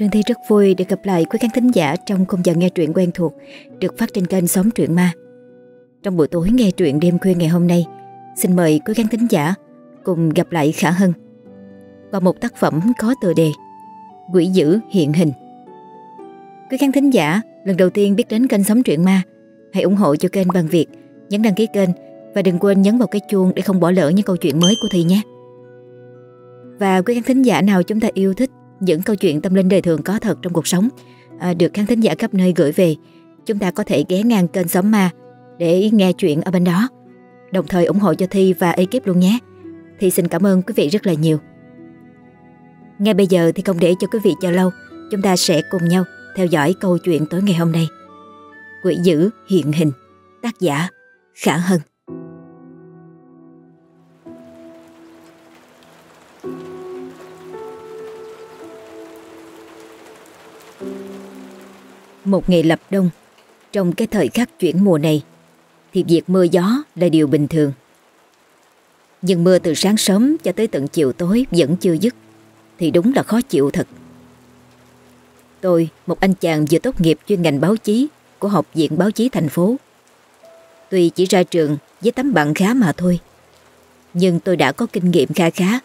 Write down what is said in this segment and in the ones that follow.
Trương Thi rất vui được gặp lại quý khán thính giả trong không giờ nghe truyện quen thuộc được phát trên kênh Sống Truyện Ma. Trong buổi tối nghe truyện đêm khuya ngày hôm nay, xin mời quý khán thính giả cùng gặp lại Khả Hân qua một tác phẩm có tựa đề Quỷ dữ hiện hình. Quý khán thính giả lần đầu tiên biết đến kênh Sống Truyện Ma, hãy ủng hộ cho kênh bằng việc nhấn đăng ký kênh và đừng quên nhấn vào cái chuông để không bỏ lỡ những câu chuyện mới của Thi nhé. Và quý khán thính giả nào chúng ta yêu thích những câu chuyện tâm linh đời thường có thật trong cuộc sống à, được khán thính giả khắp nơi gửi về, chúng ta có thể ghé ngang kênh Sống Ma để nghe chuyện ở bên đó. Đồng thời ủng hộ cho Thi và ekip luôn nhé. Thi xin cảm ơn quý vị rất là nhiều. Ngay bây giờ thì không để cho quý vị chờ lâu, chúng ta sẽ cùng nhau theo dõi câu chuyện tối ngày hôm nay. Quỷ dữ hiện hình, tác giả Khả Hân. Một ngày lập đông, trong cái thời khắc chuyển mùa này, thì việc mưa gió là điều bình thường. Nhưng mưa từ sáng sớm cho tới tận chiều tối vẫn chưa dứt, thì đúng là khó chịu thật. Tôi, một anh chàng vừa tốt nghiệp chuyên ngành báo chí của Học viện Báo chí thành phố. Tuy chỉ ra trường với tấm bằng khá mà thôi, nhưng tôi đã có kinh nghiệm kha khá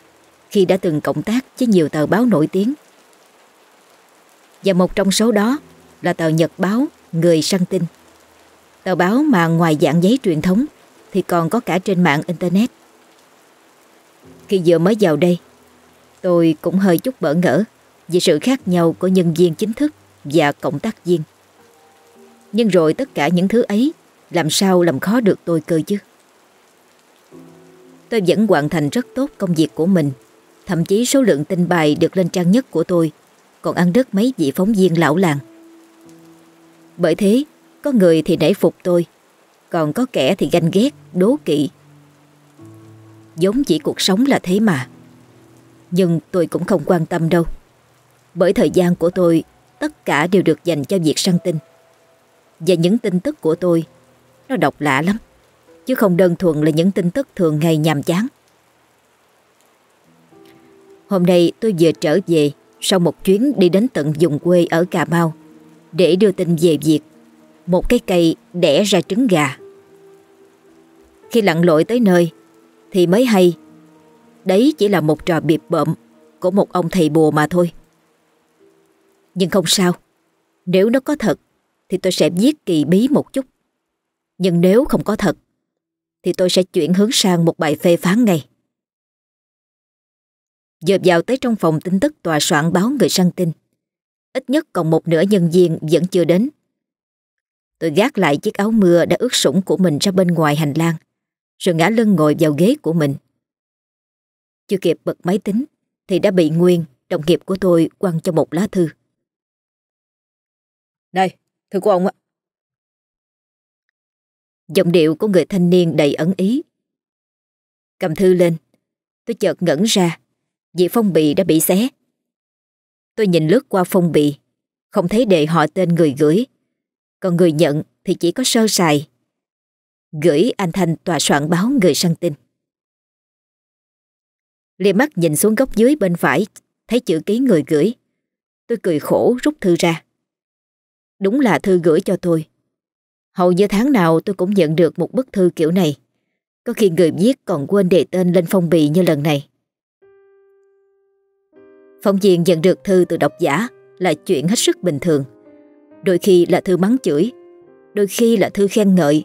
khi đã từng cộng tác với nhiều tờ báo nổi tiếng. Và một trong số đó là tờ Nhật Báo Người Săn Tin. Tờ báo mà ngoài dạng giấy truyền thống thì còn có cả trên mạng Internet. Khi vừa mới vào đây, tôi cũng hơi chút bỡ ngỡ về sự khác nhau của nhân viên chính thức và cộng tác viên. Nhưng rồi tất cả những thứ ấy làm sao làm khó được tôi cơ chứ? Tôi vẫn hoàn thành rất tốt công việc của mình, thậm chí số lượng tin bài được lên trang nhất của tôi còn ăn đứt mấy vị phóng viên lão làng. Bởi thế, có người thì nể phục tôi, còn có kẻ thì ganh ghét, đố kỵ. Giống chỉ cuộc sống là thế mà. Nhưng tôi cũng không quan tâm đâu. Bởi thời gian của tôi, tất cả đều được dành cho việc săn tin. Và những tin tức của tôi, nó độc lạ lắm. Chứ không đơn thuần là những tin tức thường ngày nhàm chán. Hôm nay tôi vừa trở về sau một chuyến đi đến tận vùng quê ở Cà Mau để đưa tin về việc một cái cây đẻ ra trứng gà. Khi lặn lội tới nơi thì mới hay đấy chỉ là một trò biệp bợm của một ông thầy bùa mà thôi. Nhưng không sao, nếu nó có thật thì tôi sẽ viết kỳ bí một chút. Nhưng nếu không có thật thì tôi sẽ chuyển hướng sang một bài phê phán ngay. Dợp vào tới trong phòng tin tức tòa soạn báo người săn tin. Ít nhất còn một nửa nhân viên vẫn chưa đến. Tôi gác lại chiếc áo mưa đã ướt sũng của mình ra bên ngoài hành lang, rồi ngã lưng ngồi vào ghế của mình. Chưa kịp bật máy tính, thì đã bị Nguyên, đồng nghiệp của tôi, quăng cho một lá thư. Này, thư của ông ạ. Giọng điệu của người thanh niên đầy ẩn ý. Cầm thư lên, tôi chợt ngẩn ra, vì phong bì đã bị xé. Tôi nhìn lướt qua phong bì, không thấy đề họ tên người gửi. Còn người nhận thì chỉ có sơ sài. Gửi anh Thanh tòa soạn báo người săn tin. Liềm mắt nhìn xuống góc dưới bên phải, thấy chữ ký người gửi. Tôi cười khổ rút thư ra. Đúng là thư gửi cho tôi. Hầu như tháng nào tôi cũng nhận được một bức thư kiểu này. Có khi người viết còn quên đề tên lên phong bì như lần này. Phóng viên nhận được thư từ độc giả là chuyện hết sức bình thường. Đôi khi là thư mắng chửi, đôi khi là thư khen ngợi,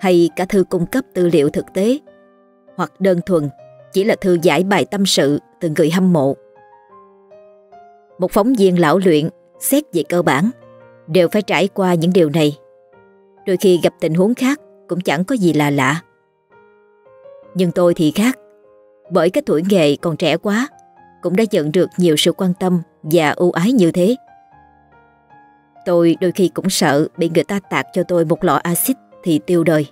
hay cả thư cung cấp tư liệu thực tế, hoặc đơn thuần chỉ là thư giải bài tâm sự từ người hâm mộ. Một phóng viên lão luyện xét về cơ bản đều phải trải qua những điều này. Đôi khi gặp tình huống khác cũng chẳng có gì là lạ. Nhưng tôi thì khác, bởi cái tuổi nghề còn trẻ quá cũng đã nhận được nhiều sự quan tâm và ưu ái như thế. Tôi đôi khi cũng sợ bị người ta tạt cho tôi một lọ axit thì tiêu đời.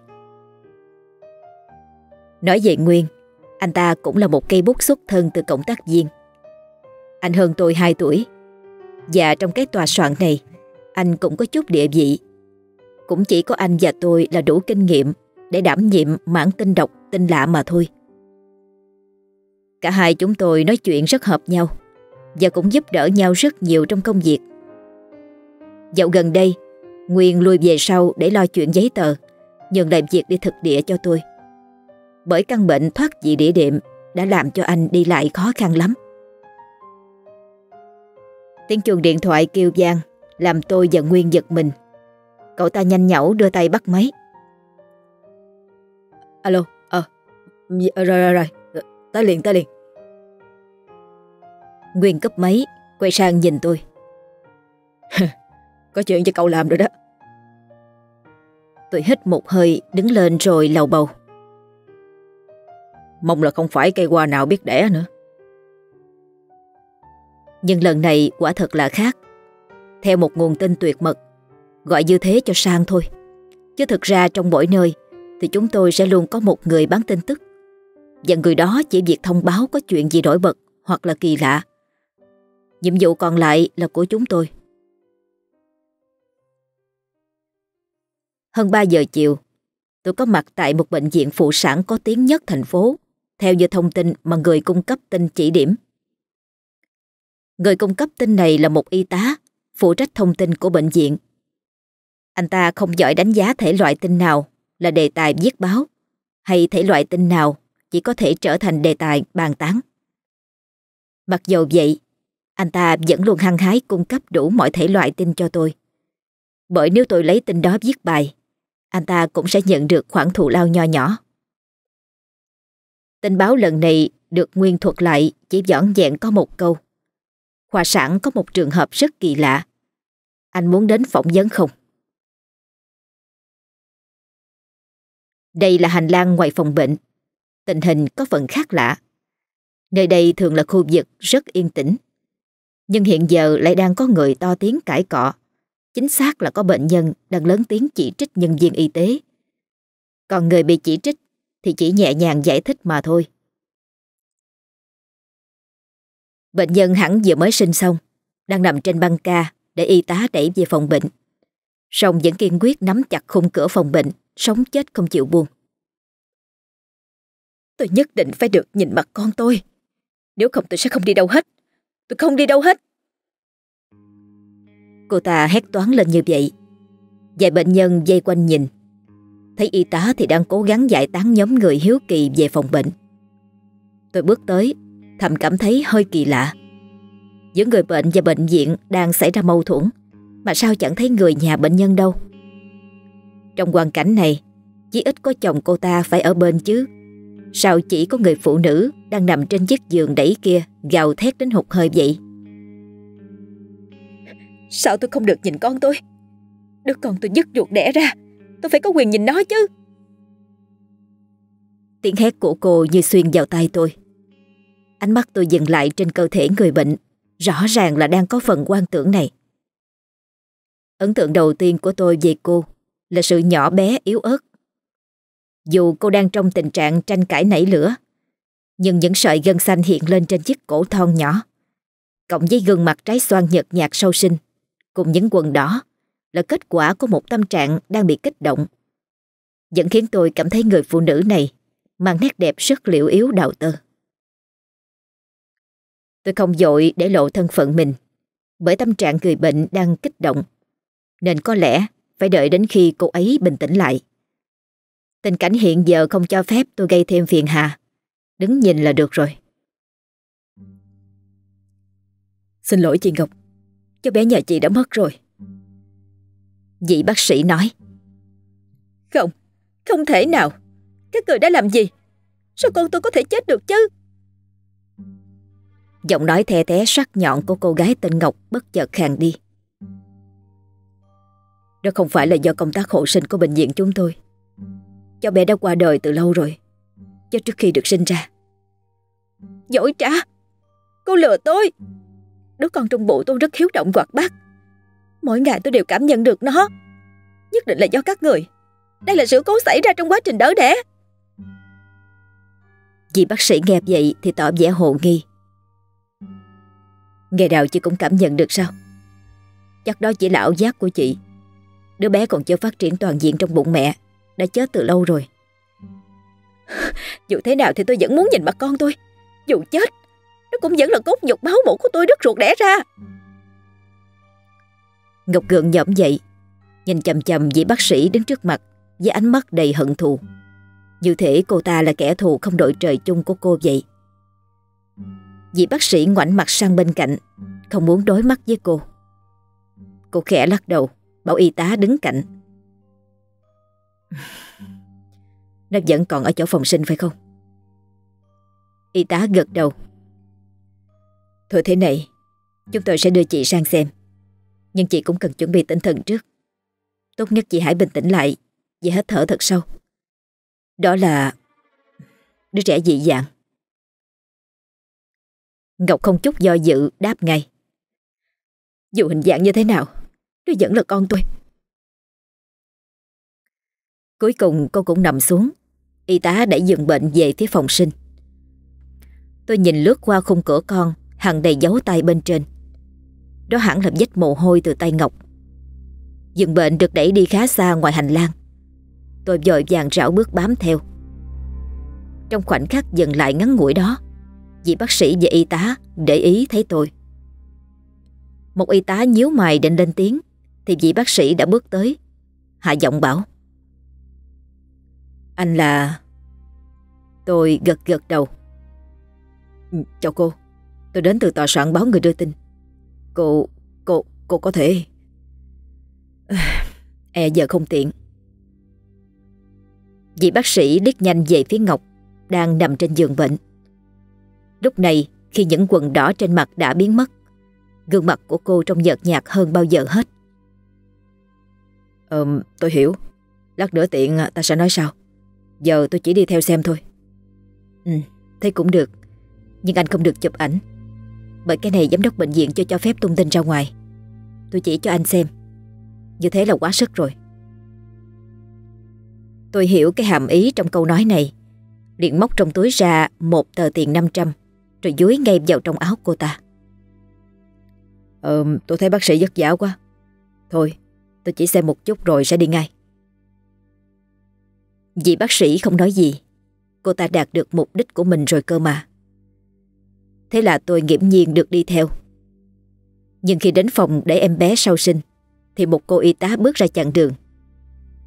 Nói về Nguyên, anh ta cũng là một cây bút xuất thân từ cộng tác viên. Anh hơn tôi 2 tuổi và trong cái tòa soạn này anh cũng có chút địa vị. Cũng chỉ có anh và tôi là đủ kinh nghiệm để đảm nhiệm mảng tin độc, tin lạ mà thôi. Cả hai chúng tôi nói chuyện rất hợp nhau Và cũng giúp đỡ nhau rất nhiều trong công việc. Dạo gần đây Nguyên lui về sau để lo chuyện giấy tờ Nhường làm việc đi thực địa cho tôi. Bởi căn bệnh thoát vị địa đệm Đã làm cho anh đi lại khó khăn lắm. Tiếng chuông điện thoại kêu vang Làm tôi và Nguyên giật mình. Cậu ta nhanh nhẩu đưa tay bắt máy. Alo, ờ, à, rồi rồi rồi, tới liền tới liền. Nguyên cấp máy Quay sang nhìn tôi. Có chuyện cho cậu làm rồi đó. Tôi hít một hơi, đứng lên rồi lầu bầu. Mong là không phải cây hoa nào biết đẻ nữa. Nhưng lần này quả thật là khác. Theo một nguồn tin tuyệt mật, Gọi như thế cho sang thôi. Chứ thực ra trong mỗi nơi, Thì chúng tôi sẽ luôn có một người bán tin tức. Và người đó chỉ việc thông báo có chuyện gì đổi bật Hoặc là kỳ lạ Nhiệm vụ còn lại là của chúng tôi Hơn 3 giờ chiều, tôi có mặt tại một bệnh viện phụ sản có tiếng nhất thành phố, theo như thông tin mà người cung cấp tin chỉ điểm. Người cung cấp tin này là một y tá, phụ trách thông tin của bệnh viện. Anh ta không giỏi đánh giá thể loại tin nào là đề tài viết báo, hay thể loại tin nào chỉ có thể trở thành đề tài bàn tán. Mặc dù vậy, anh ta vẫn luôn hăng hái cung cấp đủ mọi thể loại tin cho tôi. Bởi nếu tôi lấy tin đó viết bài, anh ta cũng sẽ nhận được khoản thù lao nho nhỏ. Tin báo lần này được nguyên thuật lại chỉ dõn dẹn có một câu. Khoa sản có một trường hợp rất kỳ lạ. Anh muốn đến phỏng vấn không? Đây là hành lang ngoài phòng bệnh. Tình hình có phần khác lạ. Nơi đây thường là khu vực rất yên tĩnh. Nhưng hiện giờ lại đang có người to tiếng cãi cọ Chính xác là có bệnh nhân đang lớn tiếng chỉ trích nhân viên y tế. Còn người bị chỉ trích thì chỉ nhẹ nhàng giải thích mà thôi. Bệnh nhân hẳn vừa mới sinh xong, đang nằm trên băng ca để y tá đẩy về phòng bệnh. Song vẫn kiên quyết nắm chặt khung cửa phòng bệnh, sống chết không chịu buông. Tôi nhất định phải được nhìn mặt con tôi. Nếu không tôi sẽ không đi đâu hết. Tôi không đi đâu hết. Cô ta hét toán lên như vậy Vài bệnh nhân dây quanh nhìn Thấy y tá thì đang cố gắng giải tán nhóm người hiếu kỳ về phòng bệnh Tôi bước tới, Thầm cảm thấy hơi kỳ lạ Giữa người bệnh và bệnh viện đang xảy ra mâu thuẫn, Mà sao chẳng thấy người nhà bệnh nhân đâu Trong hoàn cảnh này Chỉ ít có chồng cô ta phải ở bên chứ Sao chỉ có người phụ nữ Đang nằm trên chiếc giường đẩy kia Gào thét đến hụt hơi vậy? Sao tôi không được nhìn con tôi? Đứa con tôi dứt ruột đẻ ra Tôi phải có quyền nhìn nó chứ. Tiếng hét của cô như xuyên vào tay tôi. Ánh mắt tôi dừng lại trên cơ thể người bệnh Rõ ràng là đang có phần quan tưởng này. Ấn tượng đầu tiên của tôi về cô Là sự nhỏ bé yếu ớt dù cô đang trong tình trạng tranh cãi nảy lửa, Nhưng những sợi gân xanh hiện lên trên chiếc cổ thon nhỏ, Cộng với gương mặt trái xoan nhợt nhạt sâu sinh, cùng những quần đỏ, là kết quả của một tâm trạng đang bị kích động. Vẫn khiến tôi cảm thấy người phụ nữ này mang nét đẹp rất liệu yếu đào tơ. Tôi không dội để lộ thân phận mình, bởi tâm trạng người bệnh đang kích động, nên có lẽ phải đợi đến khi cô ấy bình tĩnh lại. Tình cảnh hiện giờ không cho phép tôi gây thêm phiền hà. Đứng nhìn là được rồi. Xin lỗi chị Ngọc. Cho bé nhà chị đã mất rồi. Vị bác sĩ nói. Không, không thể nào. Các người đã làm gì? Sao con tôi có thể chết được chứ? Giọng nói the té sắc nhọn của cô gái tên Ngọc bất chợt khàn đi. Đó không phải là do công tác hộ sinh của bệnh viện chúng tôi cho bé đã qua đời từ lâu rồi. Cho trước khi được sinh ra. Dối trá. Cô lừa tôi. Đứa con trong bụng tôi rất hiếu động hoạt bát. Mỗi ngày tôi đều cảm nhận được nó. Nhất định là do các người. Đây là sự cố xảy ra trong quá trình đỡ đẻ. Vì bác sĩ nghe vậy thì tỏ vẻ hồ nghi. Ngày nào chị cũng cảm nhận được sao? Chắc đó chỉ là ảo giác của chị. Đứa bé còn chưa phát triển toàn diện trong bụng mẹ. Đã chết từ lâu rồi. Dù thế nào thì tôi vẫn muốn nhìn mặt con tôi. Dù chết, Nó cũng vẫn là cốt nhục máu mủ của tôi đứt ruột đẻ ra. Ngọc gượng nhõm dậy, Nhìn chầm chầm vị bác sĩ đứng trước mặt Với ánh mắt đầy hận thù. Như thể cô ta là kẻ thù không đội trời chung của cô vậy. Vị bác sĩ ngoảnh mặt sang bên cạnh, Không muốn đối mắt với cô. Cô khẽ lắc đầu, Bảo y tá đứng cạnh. Nó vẫn còn ở chỗ phòng sinh phải không? Y tá gật đầu. Thôi thế này, Chúng tôi sẽ đưa chị sang xem. Nhưng chị cũng cần chuẩn bị tinh thần trước. Tốt nhất chị hãy bình tĩnh lại Và hít thở thật sâu. Đó là Đứa trẻ dị dạng. Ngọc không chút do dự đáp ngay. Dù hình dạng như thế nào, Nó vẫn là con tôi. Cuối cùng cô cũng nằm xuống. Y tá đẩy dừng bệnh về phía phòng sinh. Tôi nhìn lướt qua khung cửa con Hằng đầy dấu tay bên trên. Đó hẳn là vết mồ hôi từ tay Ngọc. Dừng bệnh được đẩy đi khá xa ngoài hành lang. Tôi vội vàng rảo bước bám theo. Trong khoảnh khắc dừng lại ngắn ngủi đó, Vị bác sĩ và y tá để ý thấy tôi. Một y tá nhíu mày định lên tiếng, Thì vị bác sĩ đã bước tới. Hạ giọng bảo anh là... Tôi gật gật đầu. Ừ, chào cô. Tôi đến từ tòa soạn báo người đưa tin. Cô... cô... cô có thể... E giờ không tiện. Vị bác sĩ liếc nhanh về phía Ngọc, Đang nằm trên giường bệnh. Lúc này, khi những quần đỏ trên mặt đã biến mất, Gương mặt của cô trông nhợt nhạt hơn bao giờ hết. Ờm, tôi hiểu. Lát nữa tiện à, ta sẽ nói sao Giờ tôi chỉ đi theo xem thôi. Ừ thế cũng được. Nhưng anh không được chụp ảnh. Bởi cái này giám đốc bệnh viện chưa cho phép tung tin ra ngoài. Tôi chỉ cho anh xem. Như thế là quá sức rồi. Tôi hiểu cái hàm ý trong câu nói này. Liền móc trong túi ra một tờ tiền 500 rồi dúi ngay vào trong áo cô ta. Ờ, tôi thấy bác sĩ giấc giả quá. Thôi, tôi chỉ xem một chút rồi sẽ đi ngay. Vị bác sĩ không nói gì, cô ta đạt được mục đích của mình rồi cơ mà. Thế là tôi nghiễm nhiên được đi theo. Nhưng khi đến phòng để em bé sau sinh, thì một cô y tá bước ra chặn đường.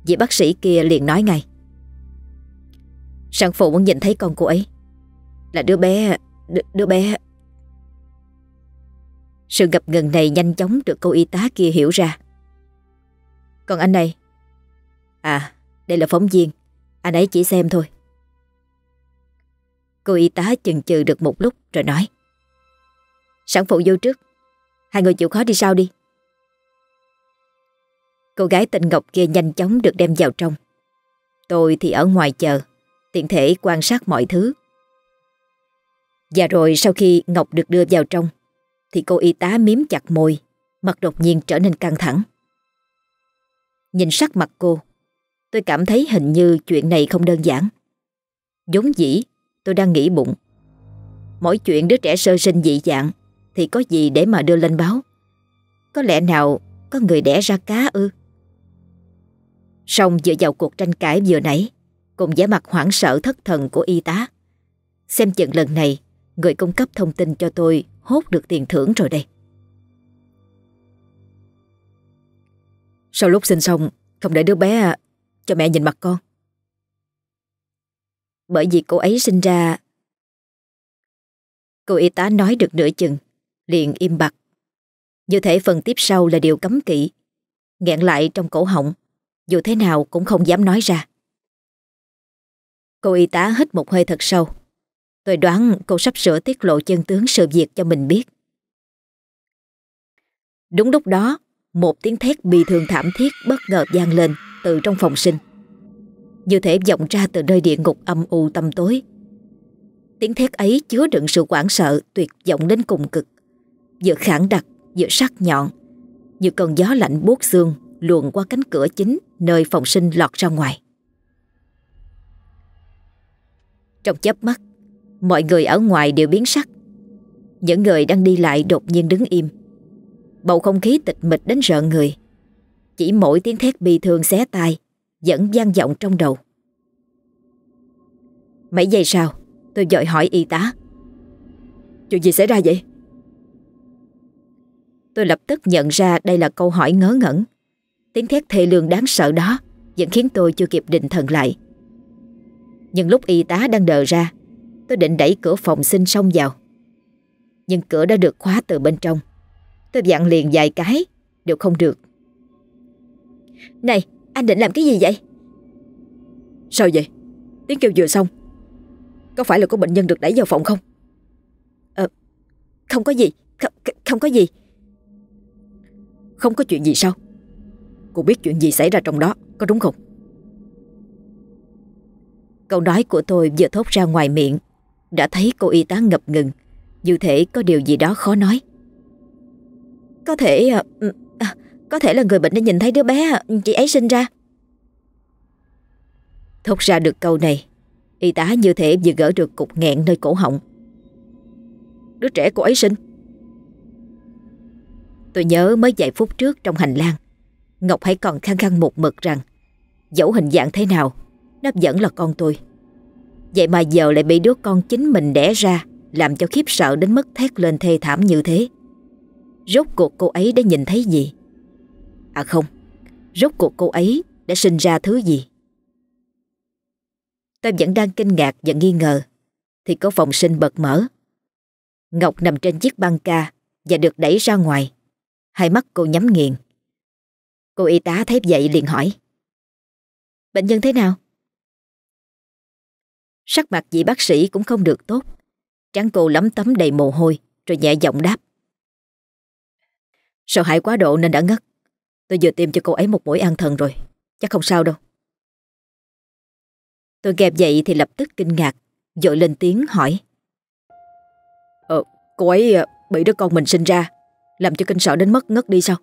Vị bác sĩ kia liền nói ngay. Sản phụ muốn nhìn thấy con cô ấy. Là đứa bé Đ đứa bé Sự ngập ngừng này nhanh chóng được cô y tá kia hiểu ra Còn anh này À đây là phóng viên anh ấy chỉ xem thôi. Cô y tá chần chừ được một lúc rồi nói. Sản phụ vô trước. Hai người chịu khó đi sau đi. Cô gái tên Ngọc kia nhanh chóng được đem vào trong. Tôi thì ở ngoài chờ, Tiện thể quan sát mọi thứ. Và rồi sau khi Ngọc được đưa vào trong, Thì cô y tá miếm chặt môi, Mặt đột nhiên trở nên căng thẳng. Nhìn sắc mặt cô Tôi cảm thấy hình như chuyện này không đơn giản. Vốn dĩ tôi đang nghĩ bụng. Mỗi chuyện đứa trẻ sơ sinh dị dạng Thì có gì để mà đưa lên báo? Có lẽ nào có người đẻ ra cá ư? Xong dựa vào cuộc tranh cãi vừa nãy Cùng vẻ mặt hoảng sợ thất thần của y tá. Xem chừng lần này Người cung cấp thông tin cho tôi hốt được tiền thưởng rồi đây. Sau lúc sinh xong, không để đứa bé cho mẹ nhìn mặt con. Bởi vì cô ấy sinh ra... Cô y tá nói được nửa chừng, liền im bặt. Như thể phần tiếp sau là điều cấm kỵ, nghẹn lại trong cổ họng, dù thế nào cũng không dám nói ra. Cô y tá hít một hơi thật sâu, Tôi đoán cô sắp sửa tiết lộ chân tướng sự việc cho mình biết. Đúng lúc đó, một tiếng thét bị thương thảm thiết bất ngờ vang lên từ trong phòng sinh. Như thể vọng ra từ nơi địa ngục âm u tăm tối. Tiếng thét ấy chứa đựng sự hoảng sợ tuyệt vọng đến cùng cực. Vừa khản đặc, vừa sắc nhọn. Như cơn gió lạnh buốt xương luồn qua cánh cửa chính nơi phòng sinh lọt ra ngoài. Trong chớp mắt, Mọi người ở ngoài đều biến sắc Những người đang đi lại đột nhiên đứng im Bầu không khí tịch mịch đến rợn người chỉ mỗi tiếng thét bị thường xé tai Vẫn vang vọng trong đầu Mấy giây sau Tôi dội hỏi y tá Chuyện gì xảy ra vậy? Tôi lập tức nhận ra đây là câu hỏi ngớ ngẩn. Tiếng thét thê lương đáng sợ đó vẫn khiến tôi chưa kịp định thần lại. Nhưng lúc y tá đang đờ ra, tôi định đẩy cửa phòng sinh xông vào. Nhưng cửa đã được khóa từ bên trong. Tôi dặn liền vài cái, đều không được. Này, anh định làm cái gì vậy? Sao vậy? Tiếng kêu vừa xong. Có phải là có bệnh nhân được đẩy vào phòng không? Ờ, không có gì, không, không có gì. Không có chuyện gì sao? Cô biết chuyện gì xảy ra trong đó, có đúng không? Câu nói của tôi vừa thốt ra ngoài miệng Đã thấy cô y tá ngập ngừng Như thể có điều gì đó khó nói Có thể à, ừ, à, có thể là người bệnh đã nhìn thấy đứa bé Chị ấy sinh ra. Thốt ra được câu này, Y tá như thể vừa gỡ được cục nghẹn nơi cổ họng. Đứa trẻ cô ấy sinh. Tôi nhớ mới vài phút trước trong hành lang, Ngọc hãy còn khăng khăng một mực rằng, Dẫu hình dạng thế nào, Nó vẫn là con tôi. Vậy mà giờ lại bị đứa con chính mình đẻ ra, Làm cho khiếp sợ đến mức thét lên thê thảm như thế. Rốt cuộc cô ấy đã nhìn thấy gì? À không, Rốt cuộc cô ấy đã sinh ra thứ gì? Tôi vẫn đang kinh ngạc và nghi ngờ, Thì có phòng sinh bật mở. Ngọc nằm trên chiếc băng ca Và được đẩy ra ngoài. Hai mắt cô nhắm nghiền. Cô y tá thấy vậy liền hỏi. Bệnh nhân thế nào? Sắc mặt vị bác sĩ cũng không được tốt. Trắng cô lấm tấm đầy mồ hôi, Rồi nhẹ giọng đáp. Sợ hãi quá độ nên đã ngất. Tôi vừa tiêm cho cô ấy một mũi an thần rồi. Chắc không sao đâu. Tôi nghe vậy thì lập tức kinh ngạc Dội lên tiếng hỏi. Ờ, cô ấy ờ, bị đứa con mình sinh ra Làm cho kinh sợ đến mất ngất đi sao?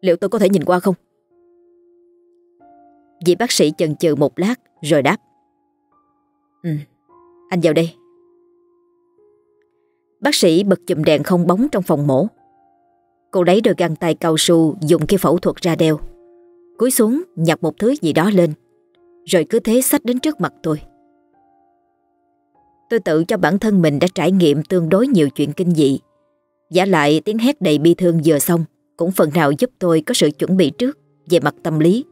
Liệu tôi có thể nhìn qua không? Vị bác sĩ chần chừ một lát Rồi đáp. Ừ, anh vào đây. Bác sĩ bật chùm đèn không bóng trong phòng mổ. Cô lấy đôi găng tay cao su Dùng cái phẫu thuật ra đeo. Cúi xuống, nhặt một thứ gì đó lên. Rồi cứ thế xách đến trước mặt tôi. Tôi tự cho bản thân mình đã trải nghiệm tương đối nhiều chuyện kinh dị. Giả lại tiếng hét đầy bi thương vừa xong, Cũng phần nào giúp tôi có sự chuẩn bị trước Về mặt tâm lý.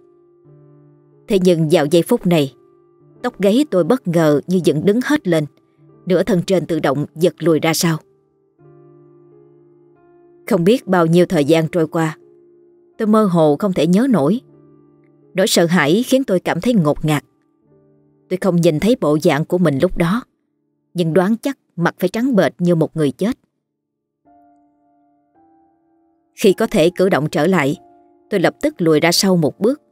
Thế nhưng vào giây phút này, Tóc gáy tôi bất ngờ như dựng đứng hết lên. Nửa thân trên tự động giật lùi ra sau. Không biết bao nhiêu thời gian trôi qua. Tôi mơ hồ không thể nhớ nổi. Nỗi sợ hãi khiến tôi cảm thấy ngột ngạt. Tôi không nhìn thấy bộ dạng của mình lúc đó Nhưng đoán chắc mặt phải trắng bệch như một người chết. Khi có thể cử động trở lại Tôi lập tức lùi ra sau một bước.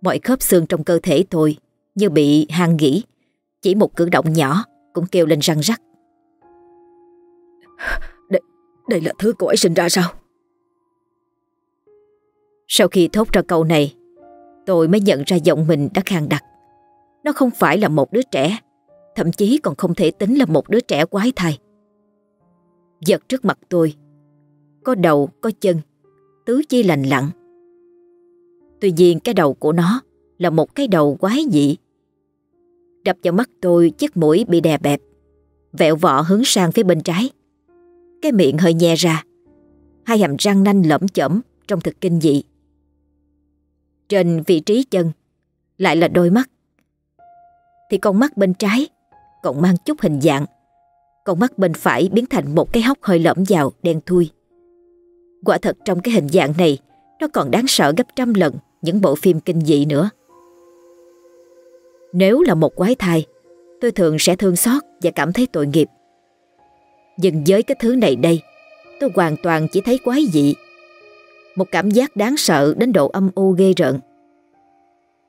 Mọi khớp xương trong cơ thể tôi như bị hàng gỉ, Chỉ một cử động nhỏ cũng kêu lên răng rắc. Đây, là thứ cô ấy sinh ra sao? Sau khi thốt ra câu này, tôi mới nhận ra giọng mình đã khang đặc. Nó không phải là một đứa trẻ, thậm chí còn không thể tính là một đứa trẻ quái thai. Giật trước mặt tôi, có đầu, có chân, tứ chi lành lặng. Tuy nhiên cái đầu của nó là một cái đầu quái dị. Đập vào mắt tôi chiếc mũi bị đè bẹp, vẹo vọ hướng sang phía bên trái. Cái miệng hơi nhe ra, hai hàm răng nanh lẫm chẩm trong thực kinh dị. Trên vị trí chân lại là đôi mắt. Thì con mắt bên trái còn mang chút hình dạng, con mắt bên phải biến thành một cái hốc hơi lõm vào đen thui. Quả thật trong cái hình dạng này nó còn đáng sợ gấp trăm lần những bộ phim kinh dị nữa. Nếu là một quái thai, tôi thường sẽ thương xót và cảm thấy tội nghiệp. Nhưng với cái thứ này đây, tôi hoàn toàn chỉ thấy quái dị. Một cảm giác đáng sợ đến độ âm u ghê rợn.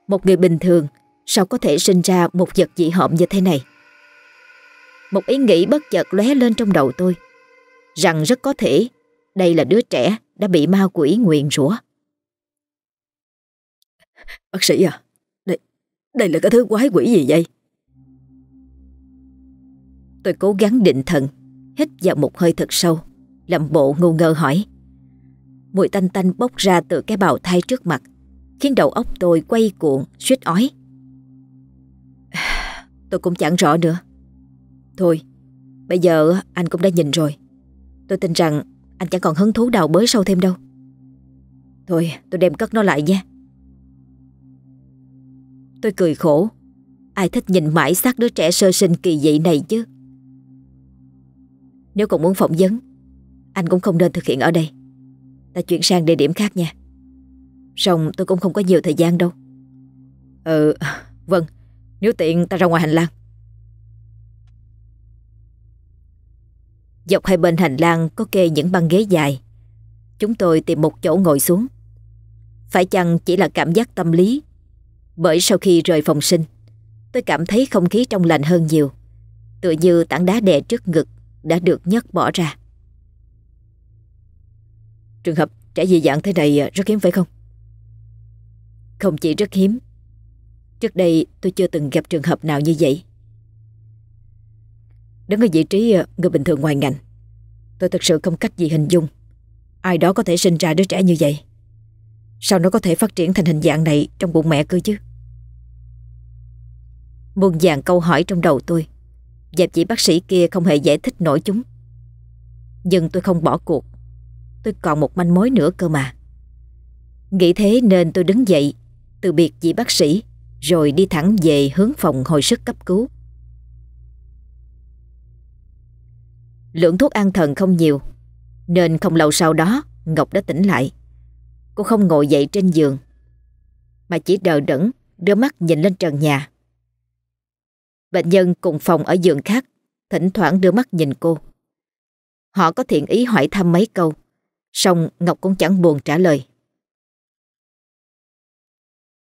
Một người bình thường sao có thể sinh ra một vật dị hợm như thế này? Một ý nghĩ bất chợt lóe lên trong đầu tôi, rằng rất có thể đây là đứa trẻ đã bị ma quỷ nguyền rủa. Bác sĩ à, đây, đây là cái thứ quái quỷ gì vậy? Tôi cố gắng định thần, hít vào một hơi thật sâu, làm bộ ngu ngơ hỏi. Mùi tanh tanh bốc ra từ cái bào thai trước mặt, khiến đầu óc tôi quay cuộn, suýt ói. Tôi cũng chẳng rõ nữa. Thôi, Bây giờ anh cũng đã nhìn rồi Tôi tin rằng anh chẳng còn hứng thú đào bới sâu thêm đâu Thôi tôi đem cất nó lại nha Tôi cười khổ Ai thích nhìn mãi xác đứa trẻ sơ sinh kỳ dị này chứ nếu còn muốn phỏng vấn, Anh cũng không nên thực hiện ở đây. Ta chuyển sang địa điểm khác nha. Xong tôi cũng không có nhiều thời gian đâu. Ừ Vâng. Nếu tiện, ta ra ngoài hành lang. Dọc hai bên hành lang có kê những băng ghế dài. Chúng tôi tìm một chỗ ngồi xuống. Phải chăng chỉ là cảm giác tâm lý? Bởi sau khi rời phòng sinh, Tôi cảm thấy không khí trong lành hơn nhiều. Tựa như tảng đá đè trước ngực. Đã được nhấc bỏ ra. Trường hợp trẻ dị dạng thế này à, rất hiếm phải không? Không chỉ rất hiếm. Trước đây tôi chưa từng gặp trường hợp nào như vậy. Đứng ở vị trí à, người bình thường ngoài ngành, Tôi thực sự không cách gì hình dung Ai đó có thể sinh ra đứa trẻ như vậy. Sao nó có thể phát triển thành hình dạng này Trong bụng mẹ cơ chứ? Muôn vàng câu hỏi trong đầu tôi. Và chị bác sĩ kia không hề giải thích nổi chúng. Nhưng tôi không bỏ cuộc. Tôi còn một manh mối nữa cơ mà. Nghĩ thế nên tôi đứng dậy, Từ biệt chị bác sĩ, Rồi đi thẳng về hướng phòng hồi sức cấp cứu. Lượng thuốc an thần không nhiều, Nên không lâu sau đó, Ngọc đã tỉnh lại. Cô không ngồi dậy trên giường, Mà chỉ đờ đẫn, Đưa mắt nhìn lên trần nhà. Bệnh nhân cùng phòng ở giường khác, Thỉnh thoảng đưa mắt nhìn cô Họ có thiện ý hỏi thăm mấy câu, Xong Ngọc cũng chẳng buồn trả lời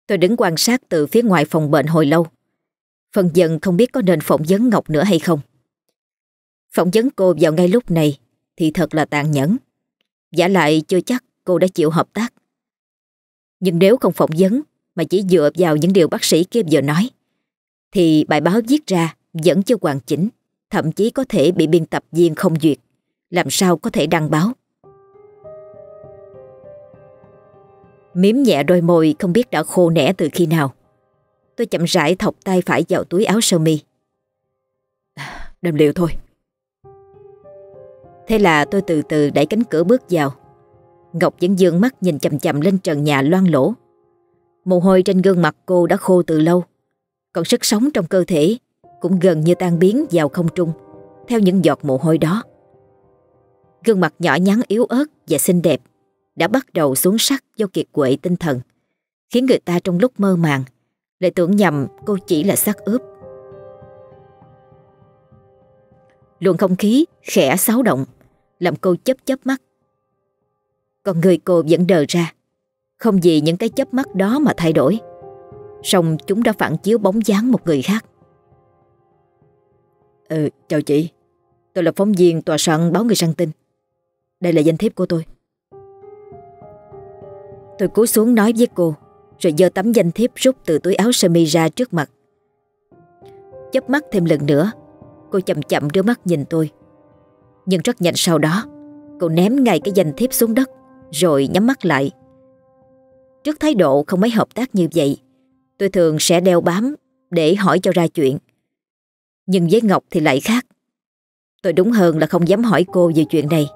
Tôi đứng quan sát từ phía ngoài phòng bệnh hồi lâu Phần dần không biết có nên phỏng vấn Ngọc nữa hay không Phỏng vấn cô vào ngay lúc này thì thật là tàn nhẫn. Giả lại chưa chắc cô đã chịu hợp tác. Nhưng nếu không phỏng vấn mà chỉ dựa vào những điều bác sĩ kia vừa nói thì bài báo viết ra vẫn chưa hoàn chỉnh, thậm chí có thể bị biên tập viên không duyệt. Làm sao có thể đăng báo? Miếm nhẹ đôi môi không biết đã khô nẻ từ khi nào. Tôi chậm rãi thọc tay phải vào túi áo sơ mi. Đâm liều thôi. Thế là tôi từ từ đẩy cánh cửa bước vào Ngọc vẫn dương mắt nhìn chầm chầm lên trần nhà loang lỗ Mồ hôi trên gương mặt cô đã khô từ lâu còn sức sống trong cơ thể Cũng gần như tan biến vào không trung Theo những giọt mồ hôi đó Gương mặt nhỏ nhắn yếu ớt và xinh đẹp Đã bắt đầu xuống sắc do kiệt quệ tinh thần Khiến người ta trong lúc mơ màng Lại tưởng nhầm cô chỉ là xác ướp Luồng không khí khẽ xáo động làm cô chấp chấp mắt. Còn người cô vẫn đờ ra, không vì những cái chớp mắt đó mà thay đổi. Xong chúng đã phản chiếu bóng dáng một người khác. Ừ, chào chị. Tôi là phóng viên tòa soạn báo người săn tin. Đây là danh thiếp của tôi. Tôi cúi xuống nói với cô, rồi giơ tấm danh thiếp rút từ túi áo sơ mi ra trước mặt. Chớp mắt thêm lần nữa, cô chậm chậm đưa mắt nhìn tôi. Nhưng rất nhanh sau đó Cô ném ngay cái danh thiếp xuống đất Rồi nhắm mắt lại Trước thái độ không mấy hợp tác như vậy Tôi thường sẽ đeo bám Để hỏi cho ra chuyện. Nhưng với Ngọc thì lại khác. Tôi đúng hơn là không dám hỏi cô về chuyện này.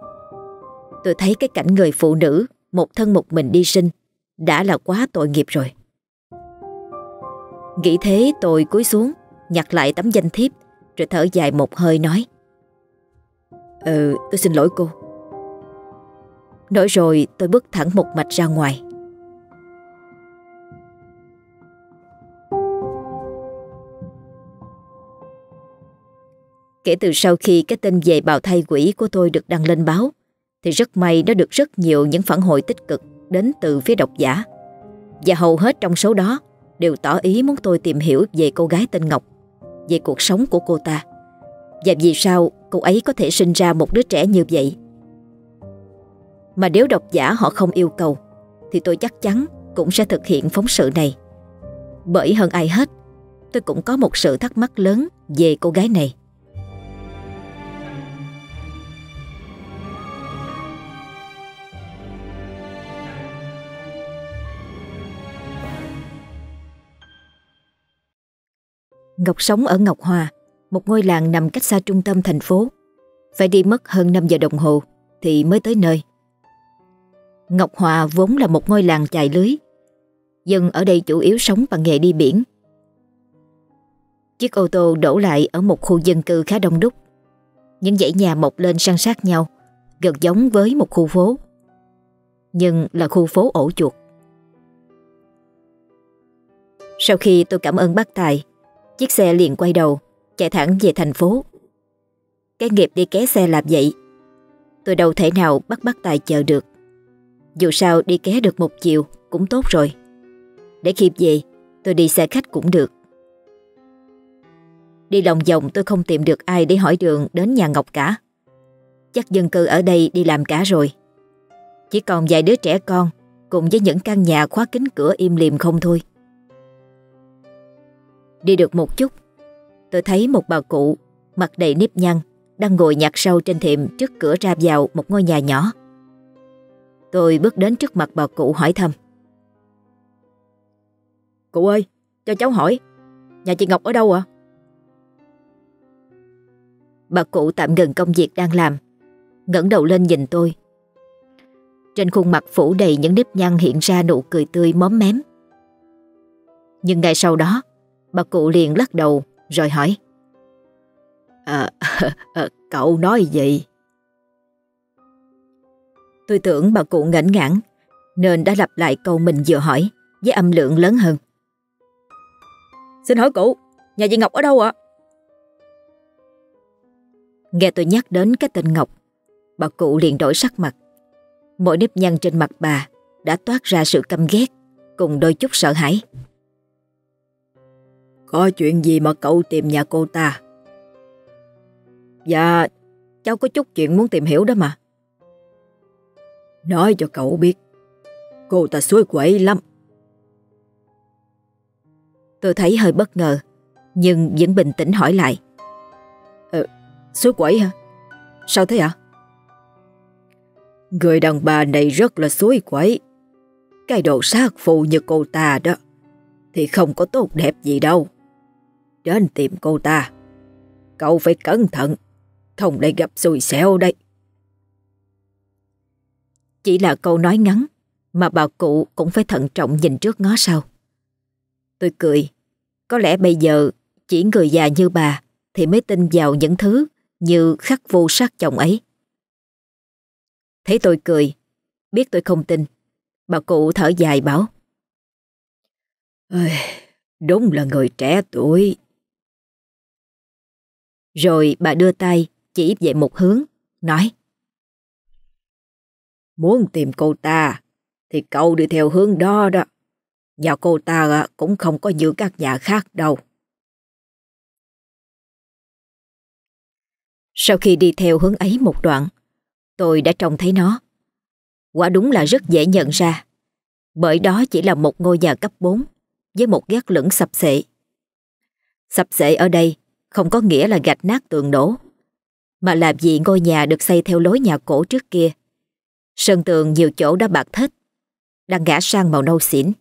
Tôi thấy cái cảnh người phụ nữ, Một thân một mình đi sinh, Đã là quá tội nghiệp rồi. Nghĩ thế tôi cúi xuống, Nhặt lại tấm danh thiếp, Rồi thở dài một hơi nói. Ừ tôi xin lỗi cô. Nói rồi tôi bước thẳng một mạch ra ngoài. Kể từ sau khi cái tin về bào thai quỷ của tôi được đăng lên báo, Thì rất may nó được rất nhiều những phản hồi tích cực đến từ phía độc giả. Và hầu hết trong số đó đều tỏ ý muốn tôi tìm hiểu về cô gái tên Ngọc, Về cuộc sống của cô ta. Và vì sao cô ấy có thể sinh ra một đứa trẻ như vậy? Mà nếu độc giả họ không yêu cầu, Thì tôi chắc chắn cũng sẽ thực hiện phóng sự này. Bởi hơn ai hết, Tôi cũng có một sự thắc mắc lớn về cô gái này. Ngọc sống ở Ngọc Hòa một ngôi làng nằm cách xa trung tâm thành phố. Phải đi mất hơn 5 giờ đồng hồ thì mới tới nơi. Ngọc Hòa vốn là một ngôi làng chạy lưới. Dân ở đây chủ yếu sống bằng nghề đi biển. Chiếc ô tô đổ lại ở một khu dân cư khá đông đúc. Những dãy nhà mọc lên san sát nhau, gần giống với một khu phố. Nhưng là khu phố ổ chuột. Sau khi tôi cảm ơn bác Tài, chiếc xe liền quay đầu, chạy thẳng về thành phố. Cái nghiệp đi ké xe làm vậy, tôi đâu thể nào bắt bắt Tài chờ được. Dù sao đi ké được một chiều cũng tốt rồi. Để khi về, tôi đi xe khách cũng được. Đi lòng vòng tôi không tìm được ai để hỏi đường đến nhà Ngọc cả. Chắc dân cư ở đây đi làm cả rồi. Chỉ còn vài đứa trẻ con cùng với những căn nhà khóa kính cửa im lìm không thôi. Đi được một chút, tôi thấy một bà cụ mặt đầy nếp nhăn đang ngồi nhặt sâu trên thềm trước cửa ra vào một ngôi nhà nhỏ. Tôi bước đến trước mặt bà cụ hỏi thăm. Cụ ơi, cho cháu hỏi, nhà chị Ngọc ở đâu ạ? Bà cụ tạm ngừng công việc đang làm, ngẩng đầu lên nhìn tôi. Trên khuôn mặt phủ đầy những nếp nhăn hiện ra nụ cười tươi móm mém. Nhưng ngay sau đó, bà cụ liền lắc đầu rồi hỏi. À, à, cậu nói gì? Tôi tưởng bà cụ ngẩn ngãn nên đã lặp lại câu mình vừa hỏi với âm lượng lớn hơn. Xin hỏi cụ, nhà chị Ngọc ở đâu ạ? Nghe tôi nhắc đến cái tên Ngọc, bà cụ liền đổi sắc mặt. Mỗi nếp nhăn trên mặt bà đã toát ra sự căm ghét cùng đôi chút sợ hãi. Có chuyện gì mà cậu tìm nhà cô ta? Dạ, cháu có chút chuyện muốn tìm hiểu đó mà. Nói cho cậu biết, cô ta suối quậy lắm. Tôi thấy hơi bất ngờ, nhưng vẫn bình tĩnh hỏi lại. Ờ, suối quậy hả? Sao thế ạ? Người đàn bà này rất là suối quậy. Cái đồ sát phụ như cô ta đó, thì không có tốt đẹp gì đâu. Đến tìm cô ta, cậu phải cẩn thận, không để gặp xui xẻo đây. Chỉ là câu nói ngắn mà bà cụ cũng phải thận trọng nhìn trước ngó sau. Tôi cười, có lẽ bây giờ chỉ người già như bà thì mới tin vào những thứ như khắc vô sát chồng ấy. Thấy tôi cười, biết tôi không tin, bà cụ thở dài bảo. Ơi, đúng là người trẻ tuổi. Rồi bà đưa tay chỉ về một hướng, nói. Muốn tìm cô ta thì cậu đi theo hướng đó đó. Nhà cô ta à, cũng không có như các nhà khác đâu. Sau khi đi theo hướng ấy một đoạn, tôi đã trông thấy nó. Quả đúng là rất dễ nhận ra, bởi đó chỉ là một ngôi nhà cấp 4 với một gác lửng sập xệ. Sập xệ ở đây không có nghĩa là gạch nát tường đổ, mà là vì ngôi nhà được xây theo lối nhà cổ trước kia sơn tường nhiều chỗ đã bạc thết, đang ngã sang màu nâu xỉn,